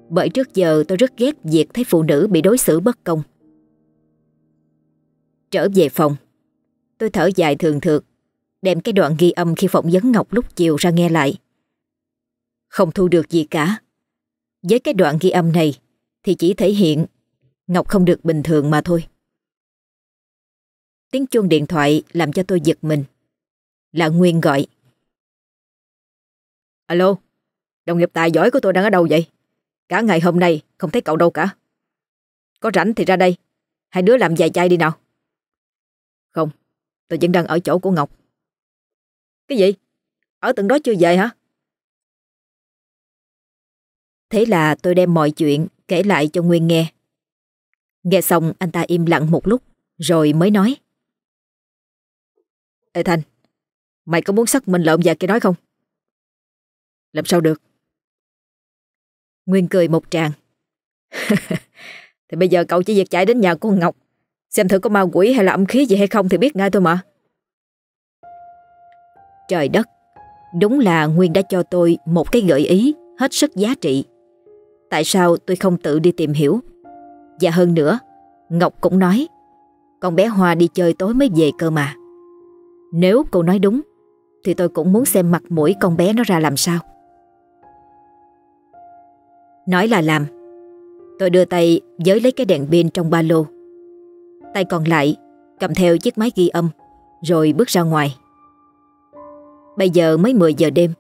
bởi trước giờ tôi rất ghét việc thấy phụ nữ bị đối xử bất công. Trở về phòng, tôi thở dài thường thượt, đem cái đoạn ghi âm khi phỏng vấn Ngọc lúc chiều ra nghe lại. Không thu được gì cả. Với cái đoạn ghi âm này thì chỉ thể hiện Ngọc không được bình thường mà thôi. Tiếng chuông điện thoại làm cho tôi giật mình. Là Nguyên gọi. Alo, đồng nghiệp tài giỏi của tôi đang ở đâu vậy? Cả ngày hôm nay không thấy cậu đâu cả. Có rảnh thì ra đây, hai đứa làm vài chai đi nào. Không, tôi vẫn đang ở chỗ của Ngọc. Cái gì? Ở tận đó chưa về hả? Thế là tôi đem mọi chuyện kể lại cho Nguyên nghe. Nghe xong anh ta im lặng một lúc rồi mới nói. Ê Thanh, mày có muốn xác minh lộn vài cái nói không? Làm sao được? Nguyên cười một tràng. thì bây giờ cậu chỉ việc chạy đến nhà của Ngọc xem thử có ma quỷ hay là âm khí gì hay không thì biết ngay thôi mà. Trời đất, đúng là Nguyên đã cho tôi một cái gợi ý hết sức giá trị. Tại sao tôi không tự đi tìm hiểu? Và hơn nữa, Ngọc cũng nói con bé Hoa đi chơi tối mới về cơ mà. Nếu cô nói đúng thì tôi cũng muốn xem mặt mũi con bé nó ra làm sao. Nói là làm. Tôi đưa tay giới lấy cái đèn pin trong ba lô. Tay còn lại cầm theo chiếc máy ghi âm rồi bước ra ngoài. Bây giờ mới 10 giờ đêm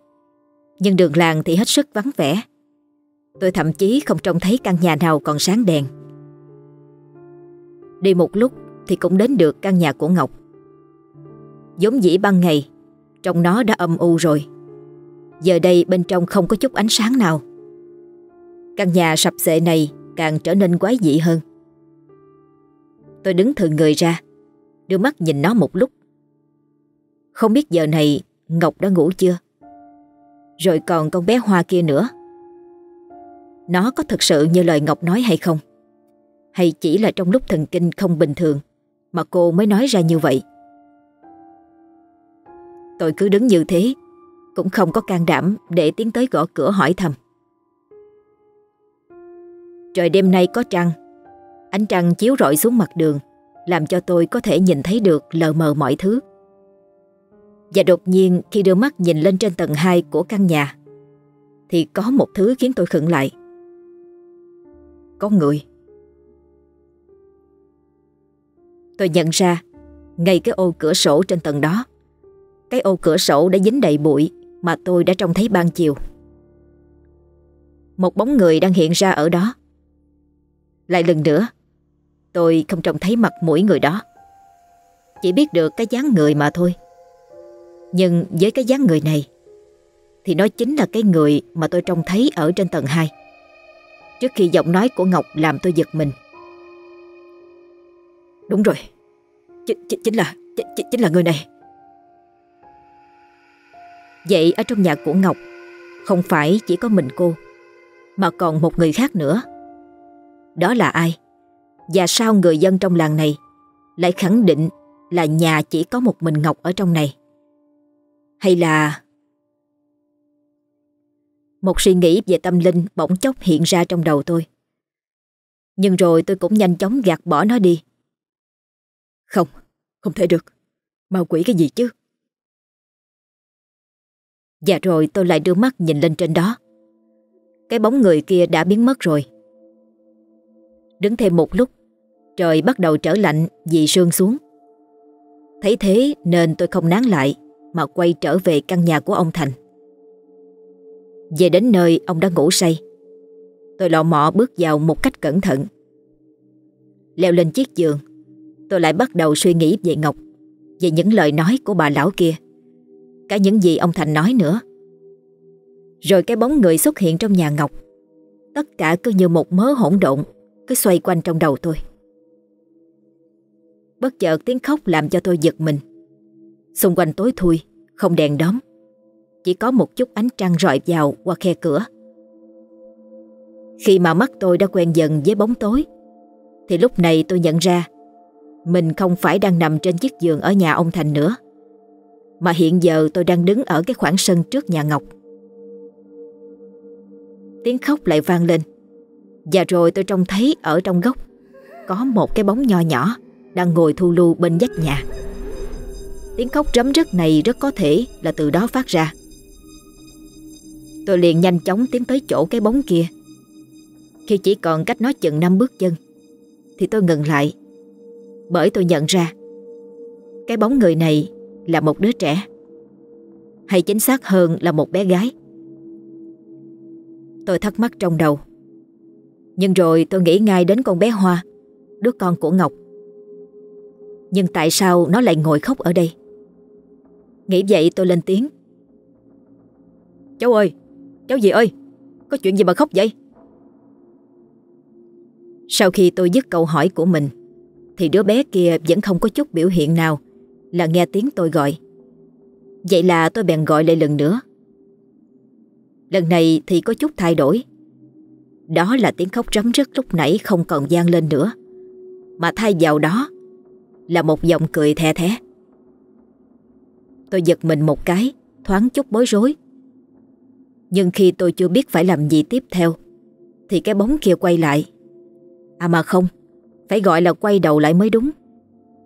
nhưng đường làng thì hết sức vắng vẻ. Tôi thậm chí không trông thấy căn nhà nào còn sáng đèn. Đi một lúc thì cũng đến được căn nhà của Ngọc. Giống dĩ ban ngày, trong nó đã âm u rồi. Giờ đây bên trong không có chút ánh sáng nào. Căn nhà sập xệ này càng trở nên quái dị hơn. Tôi đứng thừa người ra, Đưa mắt nhìn nó một lúc Không biết giờ này Ngọc đã ngủ chưa Rồi còn con bé Hoa kia nữa nó có thật sự như lời Ngọc nói hay không? Hay chỉ là trong lúc thần kinh không bình thường Mà cô mới nói ra như vậy? Tôi cứ đứng như thế, Cũng không có can đảm để tiến tới gõ cửa hỏi thầm. Trời đêm nay có trăng. Ánh trăng chiếu rọi xuống mặt đường, Làm cho tôi có thể nhìn thấy được lờ mờ mọi thứ. Và đột nhiên, khi đưa mắt nhìn lên trên tầng 2 của căn nhà, Thì có một thứ khiến tôi khựng lại. Có người. Tôi nhận ra, Ngay cái ô cửa sổ trên tầng đó. Cái ô cửa sổ đã dính đầy bụi Mà tôi đã trông thấy ban chiều. Một bóng người đang hiện ra ở đó. Lại lần nữa, Tôi không trông thấy mặt mũi người đó. Chỉ biết được cái dáng người mà thôi. Nhưng với cái dáng người này, Thì nó chính là cái người mà tôi trông thấy ở trên tầng 2 Trước khi giọng nói của Ngọc làm tôi giật mình Đúng rồi Ch ch, Chính là, ch ch, Chính là người này Vậy ở trong nhà của Ngọc, Không phải chỉ có mình cô, Mà còn một người khác nữa đó là ai? Và sao người dân trong làng này lại khẳng định là nhà chỉ có một mình Ngọc ở trong này? Hay là... Một suy nghĩ về tâm linh bỗng chốc hiện ra trong đầu tôi. Nhưng rồi tôi cũng nhanh chóng gạt bỏ nó đi. Không, không thể được. Ma quỷ cái gì chứ? Và rồi tôi lại đưa mắt nhìn lên trên đó. Cái bóng người kia đã biến mất rồi. Đứng thêm một lúc Trời bắt đầu trở lạnh vì sương xuống Thấy thế nên tôi không nán lại Mà quay trở về căn nhà của ông Thành về đến nơi ông đã ngủ say Tôi lọ mọ bước vào một cách cẩn thận Leo lên chiếc giường Tôi lại bắt đầu suy nghĩ về Ngọc Về những lời nói của bà lão kia Cả những gì ông Thành nói nữa Rồi cái bóng người xuất hiện trong nhà Ngọc Tất cả cứ như một mớ hỗn độn cứ xoay quanh trong đầu tôi. Bất chợt tiếng khóc làm cho tôi giật mình. Xung quanh tối thui, không đèn đóm. Chỉ có một chút ánh trăng rọi vào qua khe cửa. Khi mà mắt tôi đã quen dần với bóng tối, thì lúc này tôi nhận ra mình không phải đang nằm trên chiếc giường ở nhà ông Thành nữa. Mà hiện giờ tôi đang đứng ở cái khoảng sân trước nhà Ngọc. Tiếng khóc lại vang lên. Và rồi tôi trông thấy ở trong góc Có một cái bóng nho nhỏ Đang ngồi thu lưu bên vách nhà Tiếng khóc rấm rứt này rất có thể là từ đó phát ra Tôi liền nhanh chóng tiến tới chỗ cái bóng kia. Khi chỉ còn cách nó chừng năm bước chân, Thì tôi ngừng lại. Bởi tôi nhận ra, Cái bóng người này là một đứa trẻ, Hay chính xác hơn là một bé gái. Tôi thắc mắc trong đầu. Nhưng rồi tôi nghĩ ngay đến con bé Hoa, Đứa con của Ngọc. Nhưng tại sao nó lại ngồi khóc ở đây? Nghĩ vậy tôi lên tiếng. Cháu ơi Cháu gì ơi, Có chuyện gì mà khóc vậy? Sau khi tôi dứt câu hỏi của mình, Thì đứa bé kia vẫn không có chút biểu hiện nào, Là nghe tiếng tôi gọi. Vậy là tôi bèn gọi lại lần nữa. Lần này thì có chút thay đổi. Đó là tiếng khóc rấm rứt lúc nãy không còn gian lên nữa, Mà thay vào đó Là một giọng cười the thế Tôi giật mình một cái, Thoáng chút bối rối. Nhưng khi tôi chưa biết phải làm gì tiếp theo, Thì cái bóng kia quay lại. À mà không, Phải gọi là quay đầu lại mới đúng.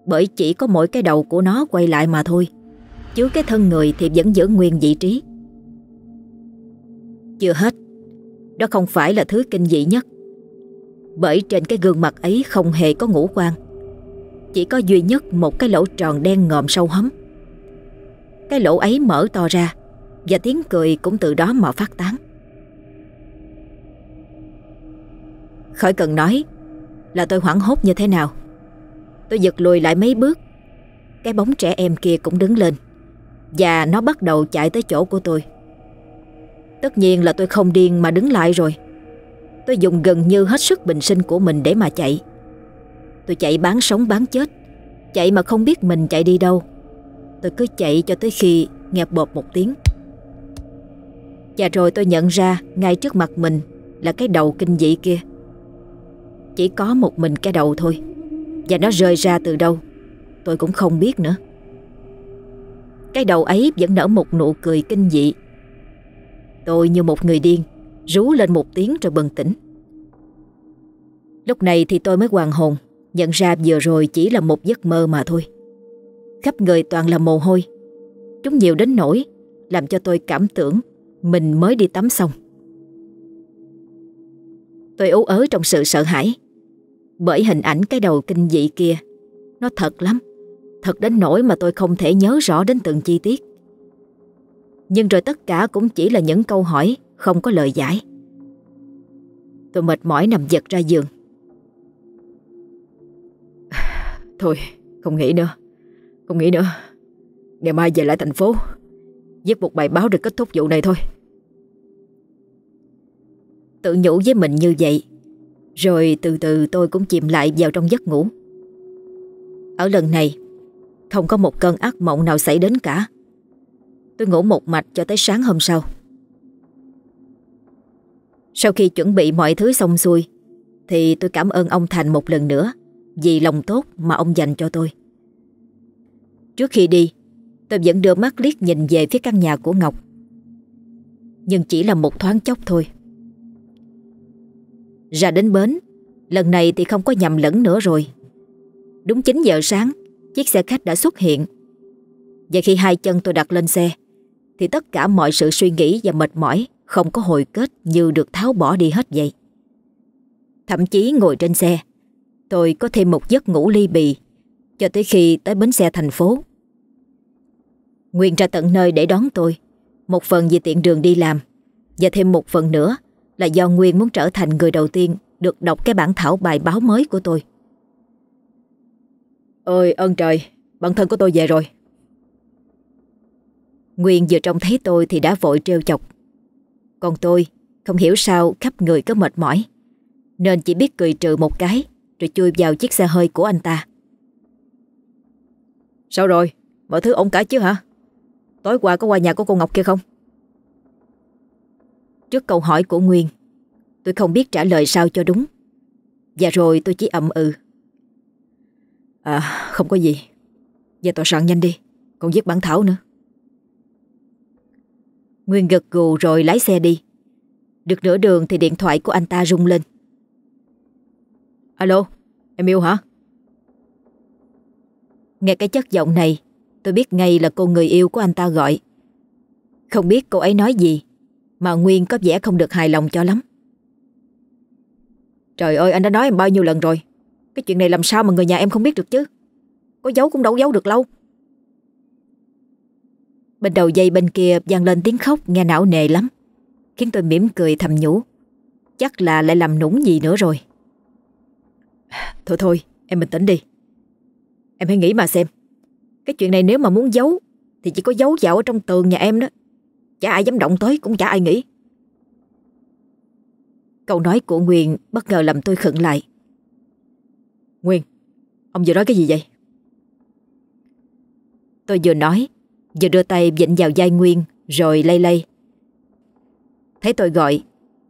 Bởi chỉ có mỗi cái đầu của nó quay lại mà thôi, Chứ cái thân người thì vẫn giữ nguyên vị trí. Chưa hết, đó không phải là thứ kinh dị nhất. Bởi trên cái gương mặt ấy không hề có ngũ quan, Chỉ có duy nhất một cái lỗ tròn đen ngòm sâu hấm Cái lỗ ấy mở to ra và tiếng cười cũng từ đó mà phát tán. Khỏi cần nói Là tôi hoảng hốt như thế nào. Tôi giật lùi lại mấy bước. Cái bóng trẻ em kia cũng đứng lên Và nó bắt đầu chạy tới chỗ của tôi. Tất nhiên là tôi không điên mà đứng lại rồi. Tôi dùng gần như hết sức bình sinh của mình để mà chạy. Tôi chạy bán sống bán chết. Chạy mà không biết mình chạy đi đâu. Tôi cứ chạy cho tới khi nghe bột một tiếng. Và rồi tôi nhận ra ngay trước mặt mình là cái đầu kinh dị kia. Chỉ có một mình cái đầu thôi. Và nó rơi ra từ đâu, Tôi cũng không biết nữa. Cái đầu ấy vẫn nở một nụ cười kinh dị. Tôi như một người điên, Rú lên một tiếng rồi bừng tỉnh. Lúc này thì tôi mới hoàn hồn, Nhận ra vừa rồi chỉ là một giấc mơ mà thôi. Khắp người toàn là mồ hôi. Chúng nhiều đến nỗi Làm cho tôi cảm tưởng mình mới đi tắm xong. Tôi ú ớ trong sự sợ hãi. Bởi hình ảnh cái đầu kinh dị kia, Nó thật lắm. Thật đến nỗi mà tôi không thể nhớ rõ đến từng chi tiết. Nhưng rồi tất cả cũng chỉ là những câu hỏi Không có lời giải. Tôi mệt mỏi nằm giật ra giường. Thôi, không nghĩ nữa. Không nghĩ nữa. Ngày mai về lại thành phố. Viết một bài báo để kết thúc vụ này thôi. Tự nhủ với mình như vậy, Rồi từ từ tôi cũng chìm lại vào trong giấc ngủ. Ở lần này, Không có một cơn ác mộng nào xảy đến cả. Tôi ngủ một mạch cho tới sáng hôm sau. Sau khi chuẩn bị mọi thứ xong xuôi, Thì tôi cảm ơn ông Thành một lần nữa Vì lòng tốt mà ông dành cho tôi. Trước khi đi Tôi vẫn đưa mắt liếc nhìn về phía căn nhà của Ngọc. Nhưng chỉ là một thoáng chốc thôi. Ra đến bến, Lần này thì không có nhầm lẫn nữa rồi. Đúng 9 giờ sáng, Chiếc xe khách đã xuất hiện. Và khi hai chân tôi đặt lên xe, Thì tất cả mọi sự suy nghĩ và mệt mỏi Không có hồi kết như được tháo bỏ đi hết vậy. Thậm chí ngồi trên xe, Tôi có thêm một giấc ngủ ly bì Cho tới khi tới bến xe thành phố. Nguyên ra tận nơi để đón tôi Một phần vì tiện đường đi làm Và thêm một phần nữa là do Nguyên muốn trở thành người đầu tiên được đọc cái bản thảo bài báo mới của tôi. Ôi ơn trời, bản thân của tôi về rồi. Nguyên vừa trông thấy tôi thì đã vội trêu chọc. Còn tôi không hiểu sao khắp người có mệt mỏi nên chỉ biết cười trừ một cái rồi chui vào chiếc xe hơi của anh ta. Sao rồi? Mọi thứ ổn cả chứ hả? Tối qua có qua nhà của cô Ngọc kia không? Trước câu hỏi của Nguyên, Tôi không biết trả lời sao cho đúng. Và rồi tôi chỉ ậm ừ. À không có gì. Giờ tòa soạn nhanh đi, Còn viết bản thảo nữa. Nguyên gật gù rồi lái xe đi. Được nửa đường thì điện thoại của anh ta rung lên. Alo, Em yêu hả? Nghe cái chất giọng này Tôi biết ngay là cô người yêu của anh ta gọi. Không biết cô ấy nói gì, mà Nguyên có vẻ không được hài lòng cho lắm. Trời ơi, anh đã nói em bao nhiêu lần rồi? Cái chuyện này làm sao mà người nhà em không biết được chứ? Có giấu cũng đâu giấu được lâu. Bên đầu dây bên kia vang lên tiếng khóc, nghe não nề lắm, Khiến tôi mỉm cười thầm nhủ. Chắc là lại làm nũng gì nữa rồi. Thôi thôi, em bình tĩnh đi. Em hãy nghĩ mà xem. Cái chuyện này nếu mà muốn giấu, Thì chỉ có giấu dạo ở trong tường nhà em đó. Chả ai dám động tới, cũng chả ai nghĩ. Câu nói của Nguyên bất ngờ làm tôi khựng lại. Nguyên, Ông vừa nói cái gì vậy? Tôi vừa nói, Vừa đưa tay vịnh vào vai Nguyên, Rồi lay lay. Thấy tôi gọi,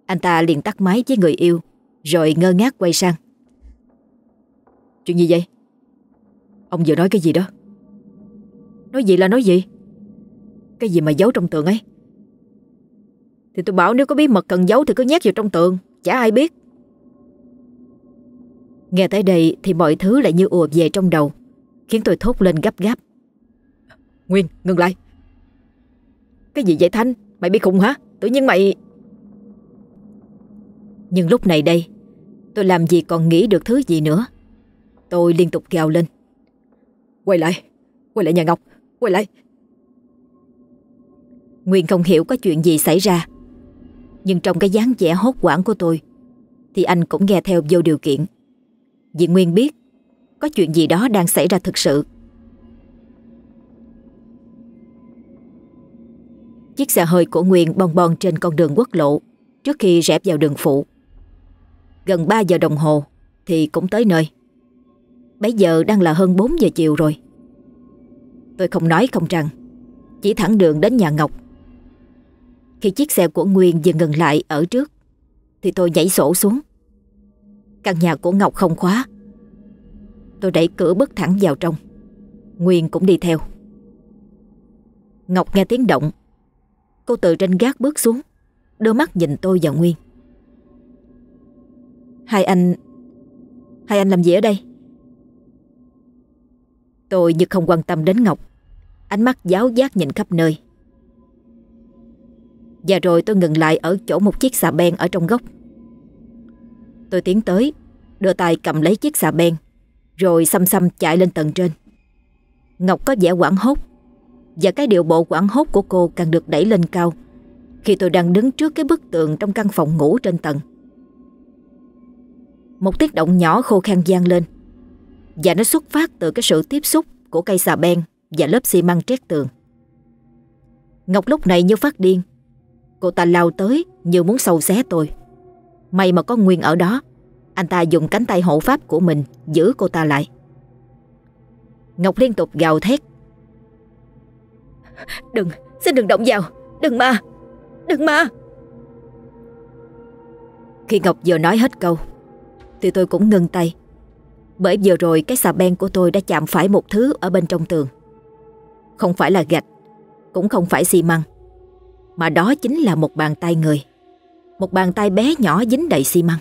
Anh ta liền tắt máy với người yêu, Rồi ngơ ngác quay sang. Chuyện gì vậy? Ông vừa nói cái gì đó? Nói gì là nói gì? Cái gì mà giấu trong tường ấy? Thì tôi bảo nếu có bí mật cần giấu thì cứ nhét vào trong tường, Chả ai biết. Nghe tới đây thì mọi thứ lại như ùa về trong đầu, Khiến tôi thốt lên gấp gáp. Nguyên, ngừng lại. Cái gì vậy Thanh? Mày bị khùng hả? Tự nhiên mày Nhưng lúc này đây, Tôi làm gì còn nghĩ được thứ gì nữa. Tôi liên tục gào lên. Quay lại Quay lại nhà Ngọc. Quay lại. Nguyên không hiểu có chuyện gì xảy ra, nhưng trong cái dáng vẻ hốt quảng của tôi, Thì anh cũng nghe theo vô điều kiện. Vì Nguyên biết Có chuyện gì đó đang xảy ra thực sự. Chiếc xe hơi của Nguyên bon bon trên con đường quốc lộ Trước khi rẽ vào đường phụ. Gần 3 giờ đồng hồ Thì cũng tới nơi. Bây giờ đang là hơn 4 giờ chiều rồi. Tôi không nói không rằng. Chỉ thẳng đường đến nhà Ngọc. Khi chiếc xe của Nguyên dừng ngừng lại ở trước, Thì tôi nhảy sổ xuống. Căn nhà của Ngọc không khóa. Tôi đẩy cửa bước thẳng vào trong. Nguyên cũng đi theo. Ngọc nghe tiếng động. Cô từ trên gác bước xuống Đôi mắt nhìn tôi và Nguyên. Hai anh Hai anh làm gì ở đây? Tôi như không quan tâm đến Ngọc. Ánh mắt giáo giác nhìn khắp nơi. Và rồi tôi ngừng lại ở chỗ một chiếc xà beng ở trong góc. Tôi tiến tới, Đưa tay cầm lấy chiếc xà beng, Rồi xăm xăm chạy lên tầng trên. Ngọc có vẻ quảng hốt, Và cái điệu bộ quảng hốt của cô càng được đẩy lên cao Khi tôi đang đứng trước cái bức tường Trong căn phòng ngủ trên tầng. Một tiếng động nhỏ khô khan gian lên, Và nó xuất phát từ cái sự tiếp xúc Của cây xà beng. Và lớp xi măng trét tường. Ngọc lúc này như phát điên. Cô ta lao tới như muốn sâu xé tôi. May mà có Nguyên ở đó Anh ta dùng cánh tay hộ pháp của mình Giữ cô ta lại. Ngọc liên tục gào thét. Đừng, xin đừng động vào. Đừng mà, đừng mà. Khi Ngọc vừa nói hết câu Thì tôi cũng ngưng tay. Bởi vừa rồi cái xà beng của tôi đã chạm phải một thứ ở bên trong tường không phải là gạch, Cũng không phải xi măng, Mà đó chính là một bàn tay người, Một bàn tay bé nhỏ dính đầy xi măng.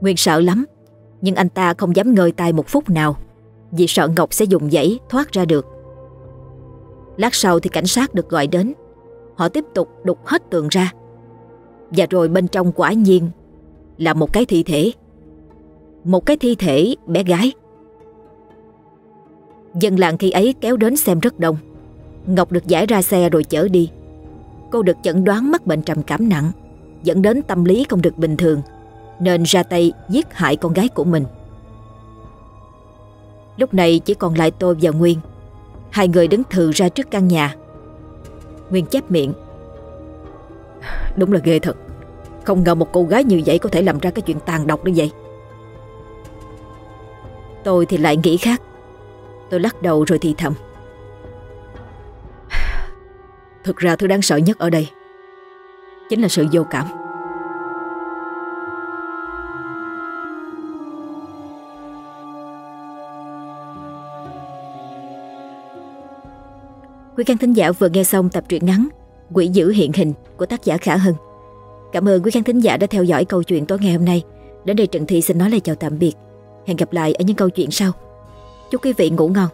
Nguyên sợ lắm, Nhưng anh ta không dám ngơi tay một phút nào, Vì sợ Ngọc sẽ dùng dãy thoát ra được. Lát sau thì cảnh sát được gọi đến, Họ tiếp tục đục hết tường ra. Và rồi bên trong quả nhiên Là một cái thi thể, Một cái thi thể bé gái. Dân làng khi ấy kéo đến xem rất đông. Ngọc được giải ra xe rồi chở đi. Cô được chẩn đoán mắc bệnh trầm cảm nặng Dẫn đến tâm lý không được bình thường Nên ra tay giết hại con gái của mình. Lúc này chỉ còn lại tôi và Nguyên. Hai người đứng thừ ra trước căn nhà. Nguyên chép miệng. Đúng là ghê thật. Không ngờ một cô gái như vậy có thể làm ra cái chuyện tàn độc như vậy. Tôi thì lại nghĩ khác Tôi lắc đầu rồi thì thầm Thực ra thứ đáng sợ nhất ở đây Chính là sự vô cảm Quý khán thính giả vừa nghe xong tập truyện ngắn Quỷ dữ hiện hình của tác giả Khả Hân. Cảm ơn quý khán thính giả đã theo dõi câu chuyện tối ngày hôm nay. Đến đây Trần Thị xin nói lời chào tạm biệt. Hẹn gặp lại ở những câu chuyện sau. Chúc quý vị ngủ ngon.